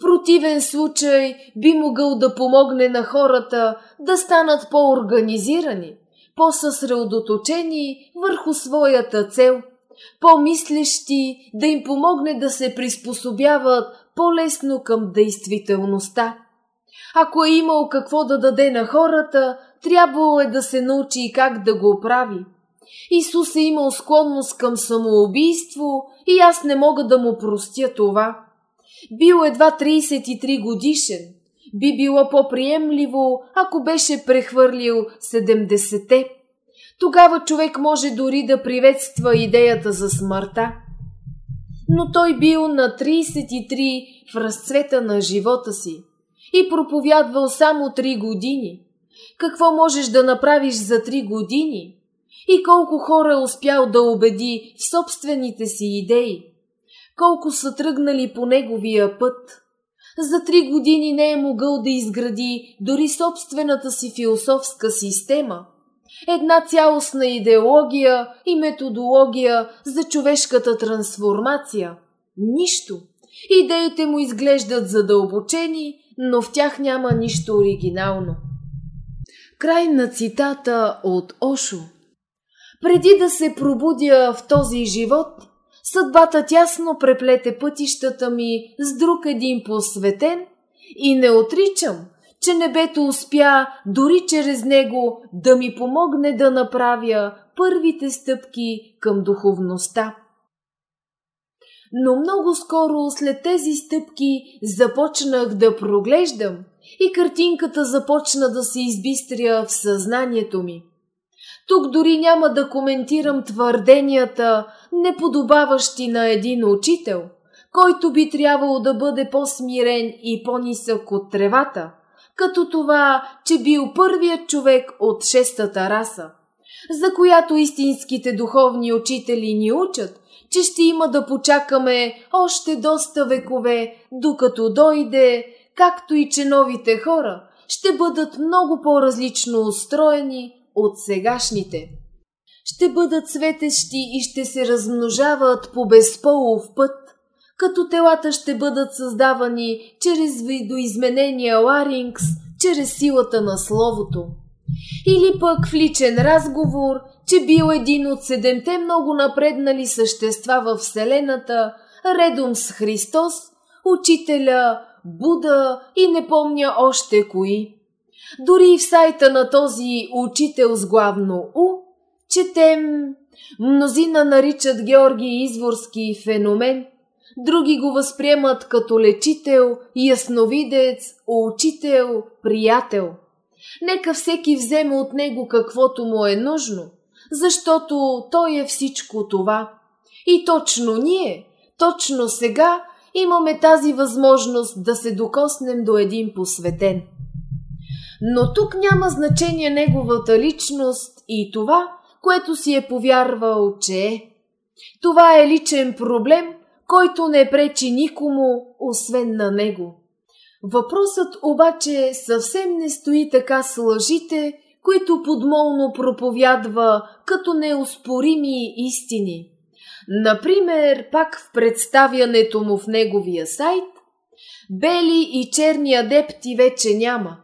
Противен случай би могъл да помогне на хората да станат по-организирани, по-съсредоточени върху своята цел, по-мислещи, да им помогне да се приспособяват по-лесно към действителността. Ако е имал какво да даде на хората, трябвало е да се научи как да го прави – Исус е имал склонност към самоубийство и аз не мога да му простя това. Бил едва 33 годишен. Би било по-приемливо, ако беше прехвърлил 70-те. Тогава човек може дори да приветства идеята за смъртта. Но той бил на 33 в разцвета на живота си и проповядвал само 3 години. Какво можеш да направиш за 3 години? и колко хора успял да убеди в собствените си идеи, колко са тръгнали по неговия път. За три години не е могъл да изгради дори собствената си философска система, една цялостна идеология и методология за човешката трансформация. Нищо. Идеите му изглеждат задълбочени, но в тях няма нищо оригинално. Край на цитата от Ошо – преди да се пробудя в този живот, съдбата тясно преплете пътищата ми с друг един посветен и не отричам, че небето успя дори чрез него да ми помогне да направя първите стъпки към духовността. Но много скоро след тези стъпки започнах да проглеждам и картинката започна да се избистря в съзнанието ми. Тук дори няма да коментирам твърденията, неподобаващи на един учител, който би трябвало да бъде по-смирен и по-нисък от тревата, като това, че бил първият човек от шестата раса, за която истинските духовни учители ни учат, че ще има да почакаме още доста векове, докато дойде, както и че новите хора ще бъдат много по-различно устроени от сегашните. ще бъдат светещи и ще се размножават по безполов път, като телата ще бъдат създавани чрез видоизменения ларингс, чрез силата на Словото. Или пък в личен разговор, че бил един от седемте много напреднали същества в Вселената, редом с Христос, Учителя, Буда и не помня още кои. Дори и в сайта на този учител с главно У, четем Мнозина наричат Георги Изворски феномен, други го възприемат като лечител, ясновидец, учител, приятел. Нека всеки вземе от него каквото му е нужно, защото той е всичко това. И точно ние, точно сега, имаме тази възможност да се докоснем до един посветен. Но тук няма значение неговата личност и това, което си е повярвал, че е. Това е личен проблем, който не пречи никому, освен на него. Въпросът обаче съвсем не стои така с лъжите, които подмолно проповядва като неоспорими истини. Например, пак в представянето му в неговия сайт, бели и черни адепти вече няма.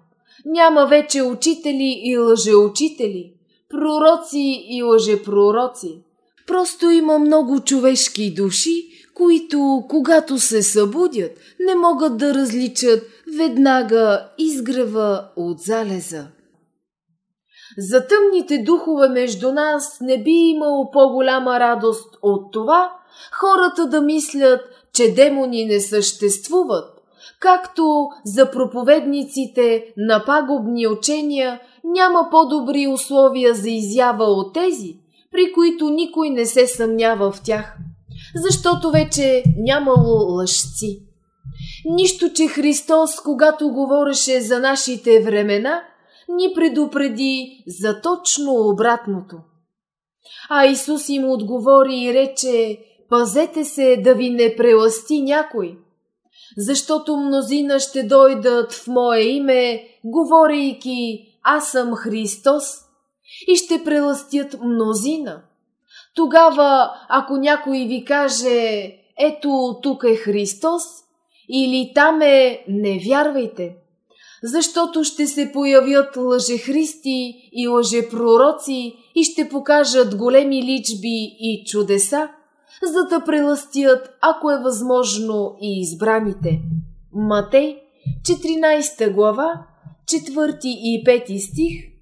Няма вече учители и лъжеучители, пророци и лъжепророци. Просто има много човешки души, които, когато се събудят, не могат да различат веднага изгрева от залеза. За тъмните духове между нас не би имало по-голяма радост от това хората да мислят, че демони не съществуват, както за проповедниците на пагубни учения няма по-добри условия за изява от тези, при които никой не се съмнява в тях, защото вече нямало лъжци. Нищо, че Христос, когато говореше за нашите времена – ни предупреди за точно обратното. А Исус им отговори и рече, пазете се да ви не преласти някой, защото мнозина ще дойдат в Мое име, говорейки, аз съм Христос, и ще преластят мнозина. Тогава, ако някой ви каже, ето тук е Христос, или там е, не вярвайте защото ще се появят лъжехристи и лъжепророци и ще покажат големи личби и чудеса, за да преластят, ако е възможно, и избраните. Матей, 14 глава, 4 и 5 стих,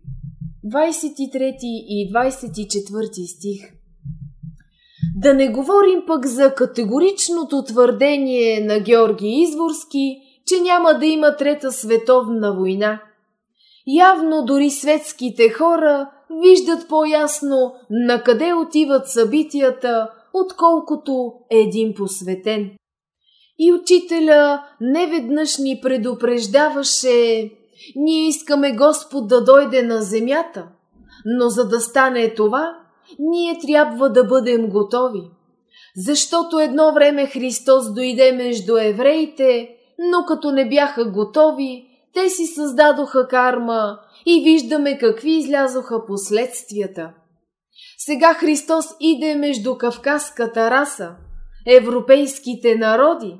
23 и 24 стих. Да не говорим пък за категоричното твърдение на Георги Изворски, че няма да има трета световна война. Явно дори светските хора виждат по-ясно на къде отиват събитията, отколкото един посветен. И учителя неведнъж ни предупреждаваше ние искаме Господ да дойде на земята, но за да стане това, ние трябва да бъдем готови. Защото едно време Христос дойде между евреите но като не бяха готови, те си създадоха карма и виждаме какви излязоха последствията. Сега Христос иде между кавказската раса, европейските народи,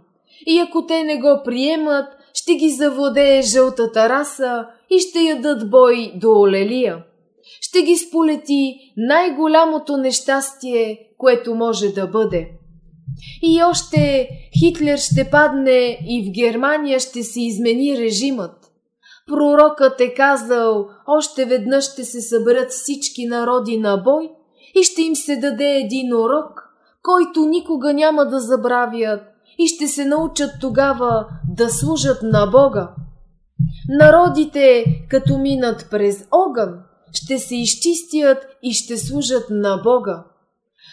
и ако те не го приемат, ще ги завладее жълтата раса и ще ядат бой до олелия. Ще ги сполети най-голямото нещастие, което може да бъде – и още Хитлер ще падне и в Германия ще се измени режимът. Пророкът е казал, още веднъж ще се съберат всички народи на бой и ще им се даде един урок, който никога няма да забравят и ще се научат тогава да служат на Бога. Народите, като минат през огън, ще се изчистят и ще служат на Бога.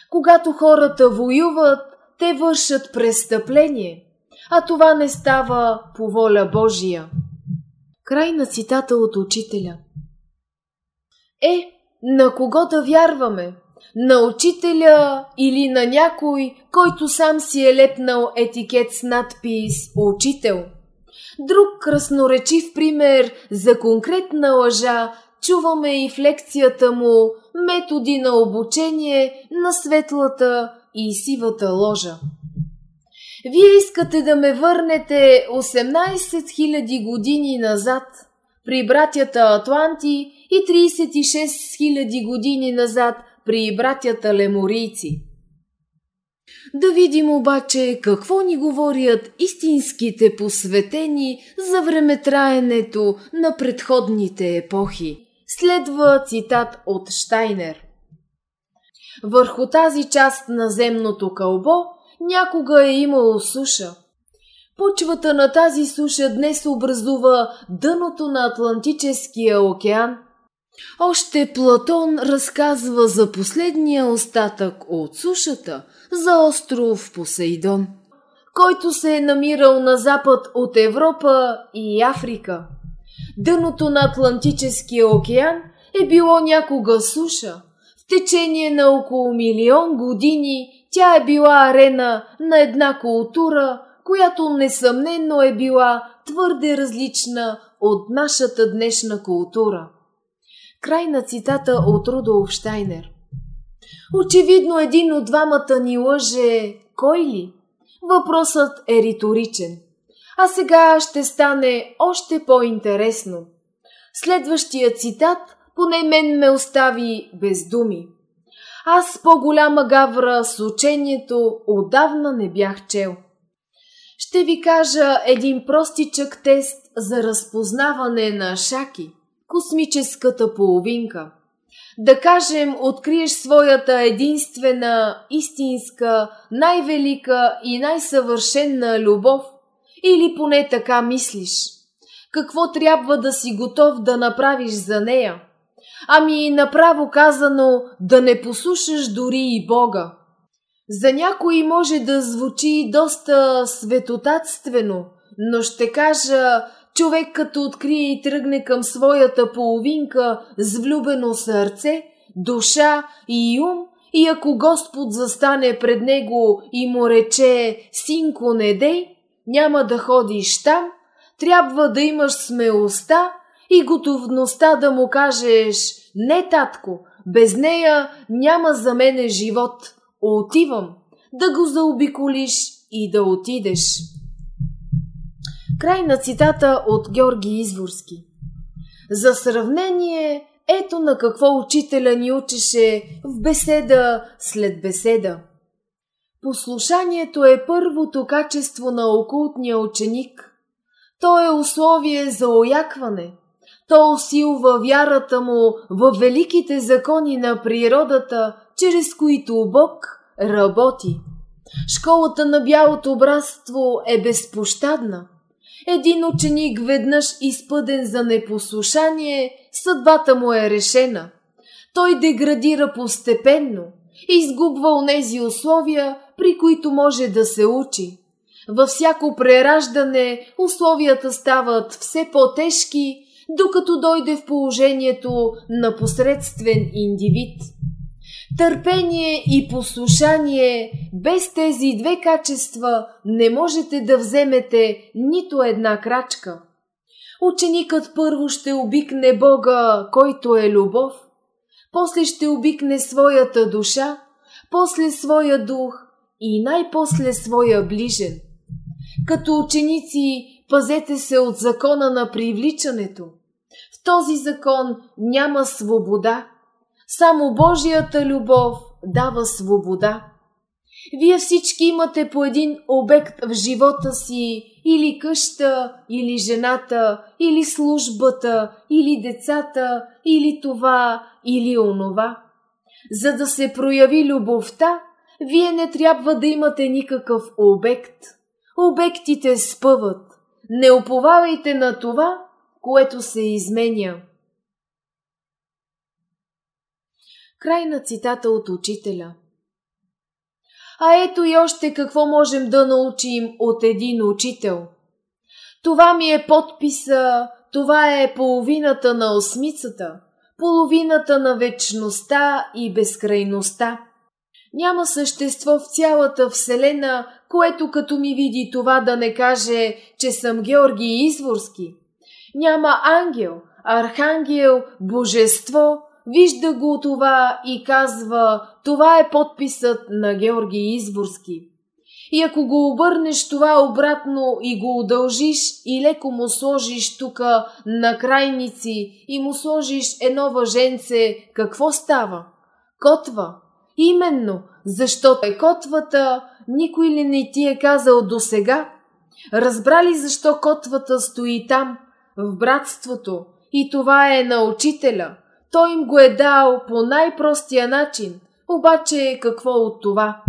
Когато хората воюват, те вършат престъпление, а това не става по воля Божия. Край на цитата от учителя. Е, на кого да вярваме? На учителя или на някой, който сам си е лепнал етикет с надпис «Учител»? Друг красноречив пример за конкретна лъжа чуваме и в лекцията му методи на обучение на светлата и сивата ложа. Вие искате да ме върнете 18 000 години назад при братята Атланти и 36 000 години назад при братята Леморийци. Да видим обаче какво ни говорят истинските посветени за времетраенето на предходните епохи. Следва цитат от Штайнер. Върху тази част на земното кълбо някога е имало суша. Почвата на тази суша днес образува дъното на Атлантическия океан. Още Платон разказва за последния остатък от сушата, за остров Посейдон, който се е намирал на запад от Европа и Африка. Дъното на Атлантическия океан е било някога суша. В течение на около милион години тя е била арена на една култура, която несъмнено е била твърде различна от нашата днешна култура. Край на цитата от Рудолф Штайнер. Очевидно един от двамата ни лъже кой ли? Въпросът е риторичен. А сега ще стане още по-интересно. Следващия цитат поне мен ме остави без думи. Аз по-голяма гавра с учението отдавна не бях чел. Ще ви кажа един простичък тест за разпознаване на шаки, космическата половинка. Да кажем, откриеш своята единствена, истинска, най-велика и най-съвършенна любов, или поне така мислиш. Какво трябва да си готов да направиш за нея? Ами, направо казано, да не послушаш дори и Бога. За някои може да звучи доста светотатствено, но ще кажа, човек като открие и тръгне към своята половинка с влюбено сърце, душа и ум, и ако Господ застане пред него и му рече «Синко, не дей», няма да ходиш там, трябва да имаш смелостта и готовността да му кажеш «Не, татко, без нея няма за мене живот, отивам», да го заобиколиш и да отидеш. Край на цитата от Георги Изворски. За сравнение, ето на какво учителя ни учеше в беседа след беседа. Послушанието е първото качество на окултния ученик. То е условие за оякване. То усилва вярата му в великите закони на природата, чрез които Бог работи. Школата на бялото братство е безпощадна. Един ученик веднъж изпъден за непослушание, съдбата му е решена. Той деградира постепенно изгубва онези условия, при които може да се учи. Във всяко прераждане условията стават все по-тежки, докато дойде в положението на посредствен индивид. Търпение и послушание, без тези две качества не можете да вземете нито една крачка. Ученикът първо ще обикне Бога, който е любов, после ще обикне своята душа, после своя дух и най-после своя ближен. Като ученици пазете се от закона на привличането. В този закон няма свобода, само Божията любов дава свобода. Вие всички имате по един обект в живота си, или къща, или жената, или службата, или децата, или това, или онова. За да се прояви любовта, вие не трябва да имате никакъв обект. Обектите спъват. Не оповавайте на това, което се изменя. Край на цитата от учителя. А ето и още какво можем да научим от един учител. Това ми е подписа, това е половината на осмицата, половината на вечността и безкрайността. Няма същество в цялата Вселена, което като ми види това да не каже, че съм Георги Изворски. Няма ангел, архангел, божество, вижда го това и казва, това е подписът на Георги Изворски. И ако го обърнеш това обратно и го удължиш и леко му сложиш тук на крайници и му сложиш едно въженце, какво става? Котва. Именно, защото е котвата, никой ли не ти е казал до сега? Разбрали защо котвата стои там, в братството, и това е на учителя. Той им го е дал по най-простия начин, обаче какво от това?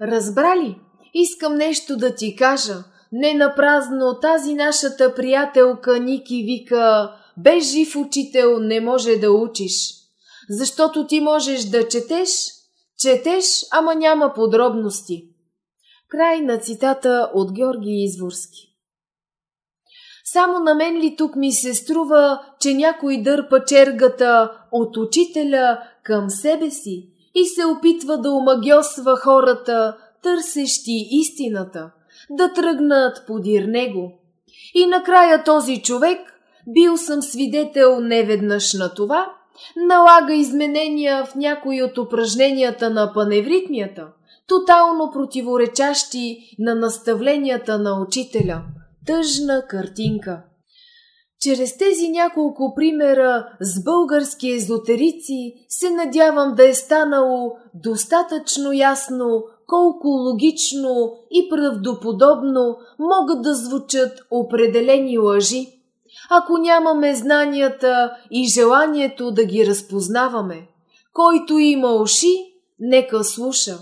Разбрали? Искам нещо да ти кажа. Не напразно тази нашата приятелка Ники вика без жив учител не може да учиш. Защото ти можеш да четеш, четеш, ама няма подробности. Край на цитата от Георги Изворски. Само на мен ли тук ми се струва, че някой дърпа чергата от учителя към себе си и се опитва да омагьосва хората, търсещи истината, да тръгнат подир него. И накрая този човек, бил съм свидетел неведнъж на това, налага изменения в някои от упражненията на паневритмията, тотално противоречащи на наставленията на учителя. Тъжна картинка. Чрез тези няколко примера с български езотерици се надявам да е станало достатъчно ясно колко логично и правдоподобно могат да звучат определени лъжи, ако нямаме знанията и желанието да ги разпознаваме. Който има уши, нека слуша.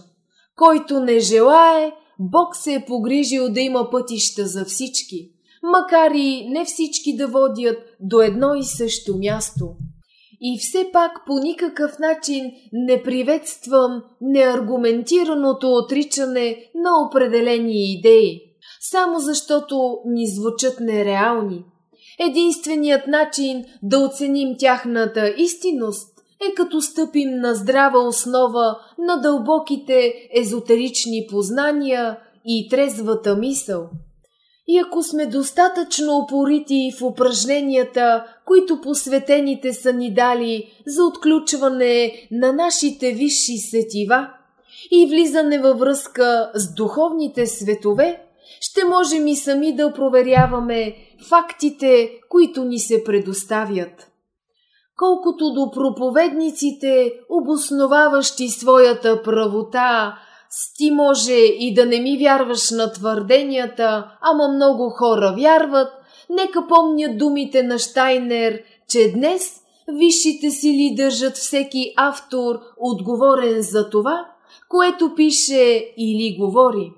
Който не желае, Бог се е погрижил да има пътища за всички, макар и не всички да водят до едно и също място. И все пак по никакъв начин не приветствам неаргументираното отричане на определени идеи, само защото ни звучат нереални. Единственият начин да оценим тяхната истинност е като стъпим на здрава основа на дълбоките езотерични познания и трезвата мисъл. И ако сме достатъчно опорити в упражненията, които посветените са ни дали за отключване на нашите висши сетива и влизане във връзка с духовните светове, ще можем и сами да проверяваме фактите, които ни се предоставят. Колкото до проповедниците, обосноваващи своята правота с може и да не ми вярваш на твърденията, ама много хора вярват, нека помнят думите на Штайнер, че днес висшите сили държат всеки автор отговорен за това, което пише или говори.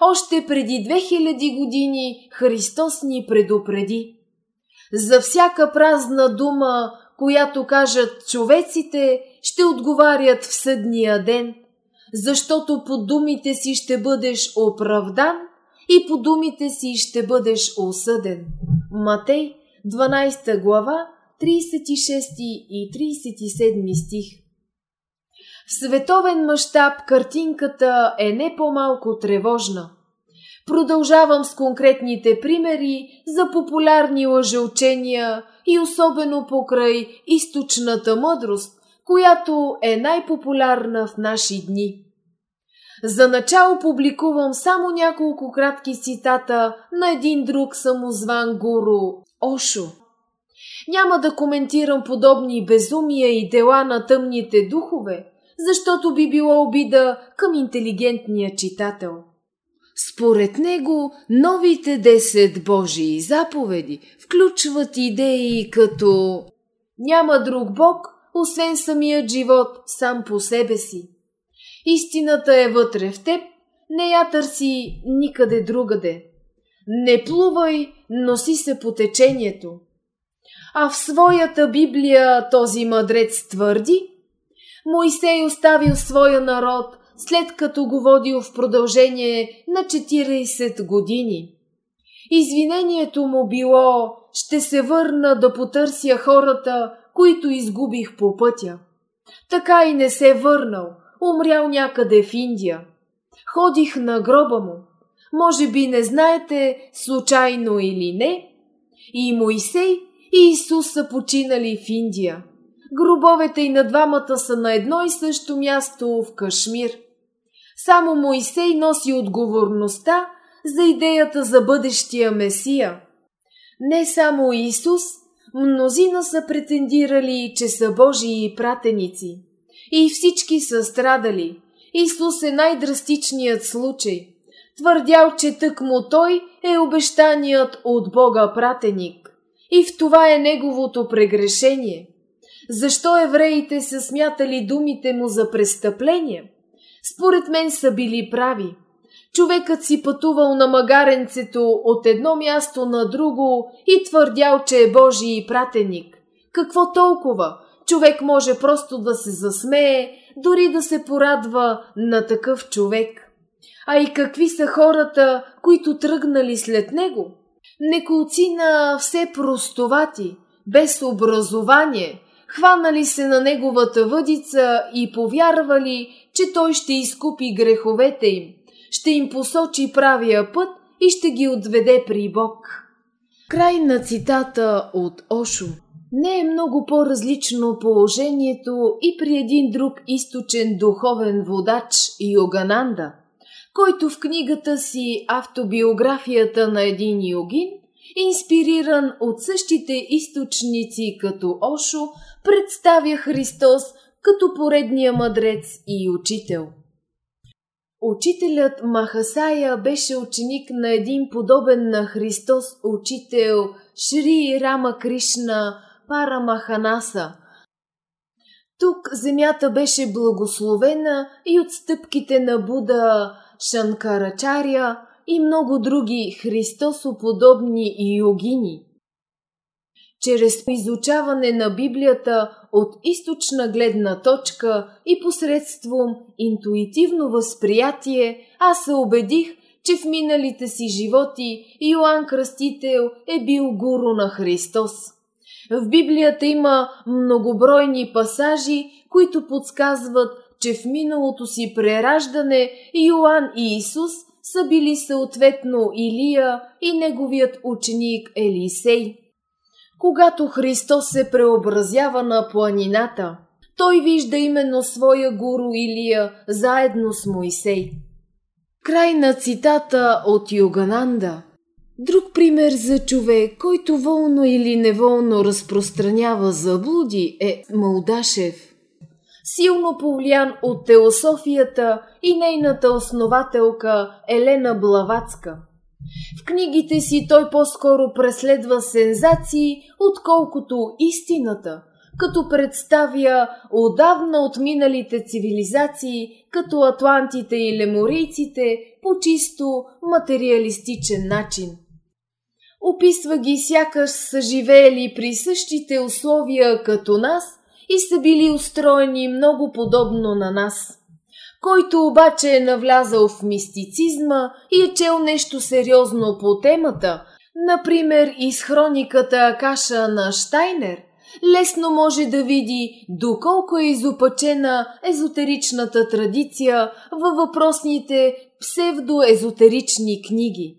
Още преди 2000 години Христос ни предупреди. За всяка празна дума, която кажат човеците, ще отговарят в съдния ден – защото по думите си ще бъдеш оправдан и по думите си ще бъдеш осъден. Матей, 12 глава, 36 и 37 стих. В световен мащаб картинката е не по-малко тревожна. Продължавам с конкретните примери за популярни лъжеучения и особено покрай източната мъдрост, която е най-популярна в наши дни. За начало публикувам само няколко кратки цитата на един друг самозван гуру – Ошо. Няма да коментирам подобни безумия и дела на тъмните духове, защото би било обида към интелигентния читател. Според него, новите 10 Божии заповеди включват идеи като няма друг Бог, освен самият живот сам по себе си. Истината е вътре в теб, не я търси никъде другаде. Не плувай, носи се по течението. А в своята Библия този мъдрец твърди, Моисей оставил своя народ, след като го водил в продължение на 40 години. Извинението му било, ще се върна да потърся хората, които изгубих по пътя. Така и не се върнал – умрял някъде в Индия. Ходих на гроба му. Може би не знаете, случайно или не, и Моисей и Исус са починали в Индия. Гробовете и на двамата са на едно и също място в Кашмир. Само Моисей носи отговорността за идеята за бъдещия Месия. Не само Исус, мнозина са претендирали, че са Божии пратеници. И всички са страдали. Исус е най-драстичният случай. Твърдял, че тък му той е обещаният от Бога пратеник. И в това е неговото прегрешение. Защо евреите са смятали думите му за престъпление? Според мен са били прави. Човекът си пътувал на магаренцето от едно място на друго и твърдял, че е Божий пратеник. Какво толкова? Човек може просто да се засмее, дори да се порадва на такъв човек. А и какви са хората, които тръгнали след него? Неколци на все простовати, без образование, хванали се на неговата въдица и повярвали, че той ще изкупи греховете им, ще им посочи правия път и ще ги отведе при Бог. Край на цитата от Ошо. Не е много по-различно положението и при един друг източен духовен водач Йогананда, който в книгата си Автобиографията на един йогин, инспириран от същите източници като Ошо, представя Христос като поредния мъдрец и учител. Учителят Махасая беше ученик на един подобен на Христос учител Шри Рама Кришна Парамаханаса. Тук земята беше благословена и от стъпките на Буда Шанкарачаря и много други Христосоподобни йогини. Чрез изучаване на Библията от източна гледна точка и посредством интуитивно възприятие, аз се убедих, че в миналите си животи Йоанн Кръстител е бил гуру на Христос. В Библията има многобройни пасажи, които подсказват, че в миналото си прераждане Йоанн и Исус са били съответно Илия и неговият ученик Елисей. Когато Христос се преобразява на планината, той вижда именно своя гуру Илия заедно с Моисей. Край на цитата от Йогананда. Друг пример за човек, който волно или неволно разпространява заблуди е Малдашев. Силно повлиян от теософията и нейната основателка Елена в книгите си той по-скоро преследва сензации, отколкото истината, като представя отдавна отминалите цивилизации, като атлантите и леморийците, по чисто материалистичен начин. Описва ги сякаш са живеели при същите условия като нас и са били устроени много подобно на нас който обаче е навлязал в мистицизма и е чел нещо сериозно по темата, например из хрониката Каша на Штайнер, лесно може да види доколко е изопачена езотеричната традиция във въпросните псевдоезотерични книги.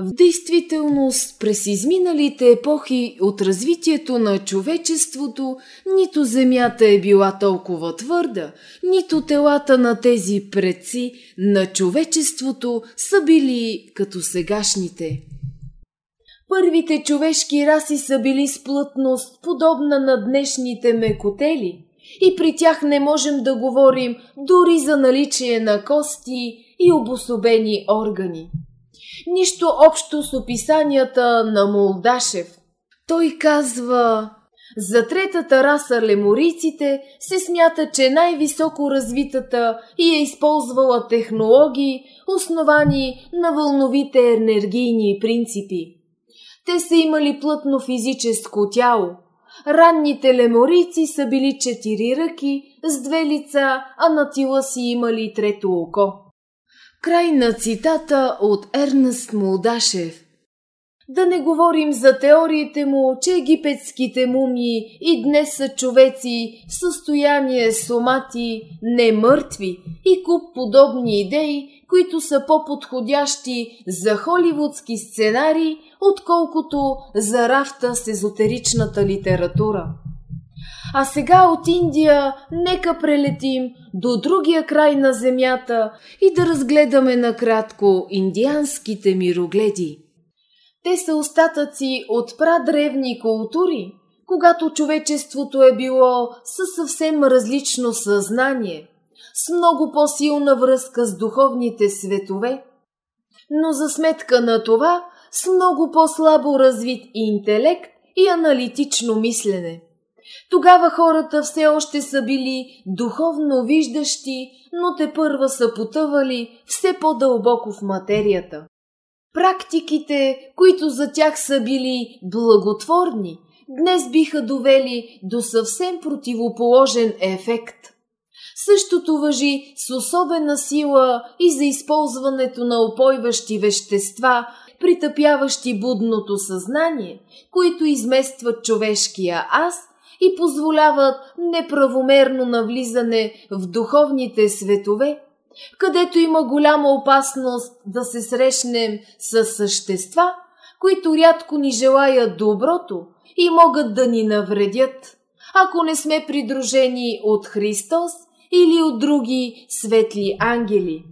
В действителност, през изминалите епохи от развитието на човечеството, нито Земята е била толкова твърда, нито телата на тези предци на човечеството са били като сегашните. Първите човешки раси са били с плътност, подобна на днешните мекотели, и при тях не можем да говорим дори за наличие на кости и обособени органи нищо общо с описанията на Молдашев. Той казва, за третата раса леморийците се смята, че най-високо развитата и е използвала технологии, основани на вълновите енергийни принципи. Те са имали плътно физическо тяло. Ранните леморийци са били четири ръки с две лица, а на тила си имали трето око. Край на цитата от Ернест Молдашев. Да не говорим за теориите му, че египетските мумии и днес са човеци в състояние сомати, не мъртви и куп подобни идеи, които са по-подходящи за холивудски сценарии, отколкото за рафта с езотеричната литература. А сега от Индия нека прелетим до другия край на земята и да разгледаме накратко индианските мирогледи. Те са остатъци от прадревни култури, когато човечеството е било със съвсем различно съзнание, с много по-силна връзка с духовните светове, но за сметка на това с много по-слабо развит интелект и аналитично мислене. Тогава хората все още са били духовно виждащи, но те първа са потъвали все по-дълбоко в материята. Практиките, които за тях са били благотворни, днес биха довели до съвсем противоположен ефект. Същото въжи с особена сила и за използването на опойващи вещества, притъпяващи будното съзнание, които изместват човешкия аз и позволяват неправомерно навлизане в духовните светове, където има голяма опасност да се срещнем с същества, които рядко ни желаят доброто и могат да ни навредят, ако не сме придружени от Христос или от други светли ангели.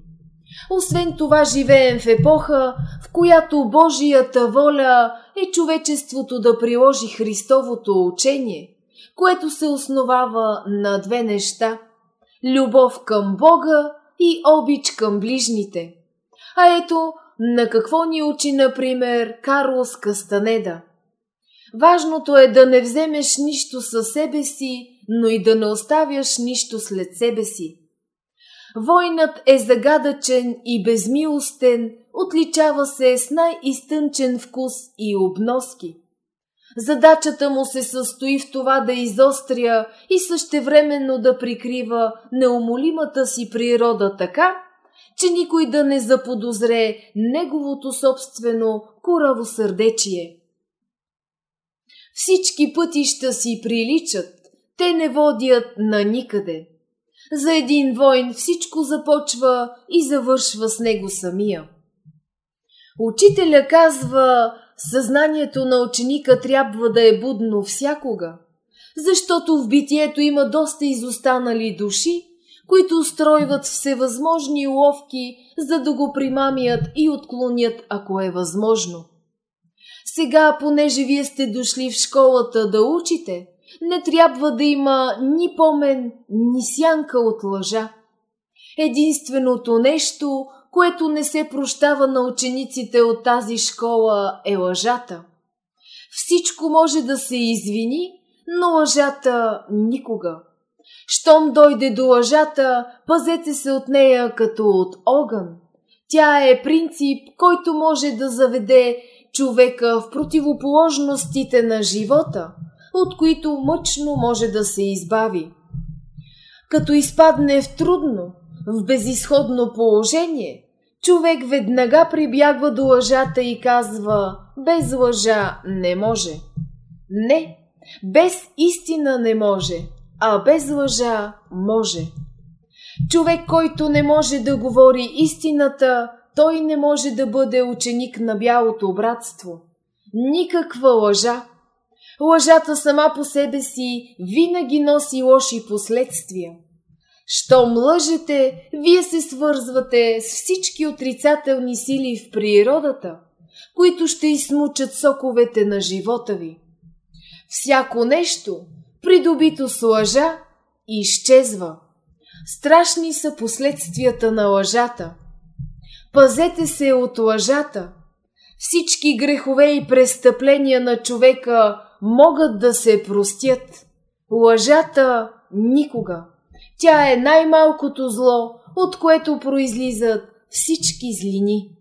Освен това живеем в епоха, в която Божията воля е човечеството да приложи Христовото учение, което се основава на две неща – любов към Бога и обич към ближните. А ето на какво ни учи, например, Карлос Кастанеда. Важното е да не вземеш нищо със себе си, но и да не оставяш нищо след себе си. Войнат е загадъчен и безмилостен, отличава се с най-изтънчен вкус и обноски. Задачата му се състои в това да изостря и същевременно да прикрива неумолимата си природа така, че никой да не заподозре неговото собствено кораво сърдечие. Всички пътища си приличат, те не водят на никъде. За един войн всичко започва и завършва с него самия. Учителя казва, съзнанието на ученика трябва да е будно всякога, защото в битието има доста изостанали души, които устройват всевъзможни уловки, за да го примамят и отклонят, ако е възможно. Сега, понеже вие сте дошли в школата да учите, не трябва да има ни помен, ни сянка от лъжа. Единственото нещо, което не се прощава на учениците от тази школа, е лъжата. Всичко може да се извини, но лъжата никога. Щом дойде до лъжата, пазете се от нея като от огън. Тя е принцип, който може да заведе човека в противоположностите на живота, от които мъчно може да се избави. Като изпадне в трудно, в безисходно положение, човек веднага прибягва до лъжата и казва «Без лъжа не може». Не, без истина не може, а без лъжа може. Човек, който не може да говори истината, той не може да бъде ученик на бялото братство. Никаква лъжа. Лъжата сама по себе си винаги носи лоши последствия. Щом лъжете, вие се свързвате с всички отрицателни сили в природата, които ще измучат соковете на живота ви. Всяко нещо, придобито с лъжа, изчезва. Страшни са последствията на лъжата. Пазете се от лъжата. Всички грехове и престъпления на човека могат да се простят. Лъжата никога. Тя е най-малкото зло, от което произлизат всички злини.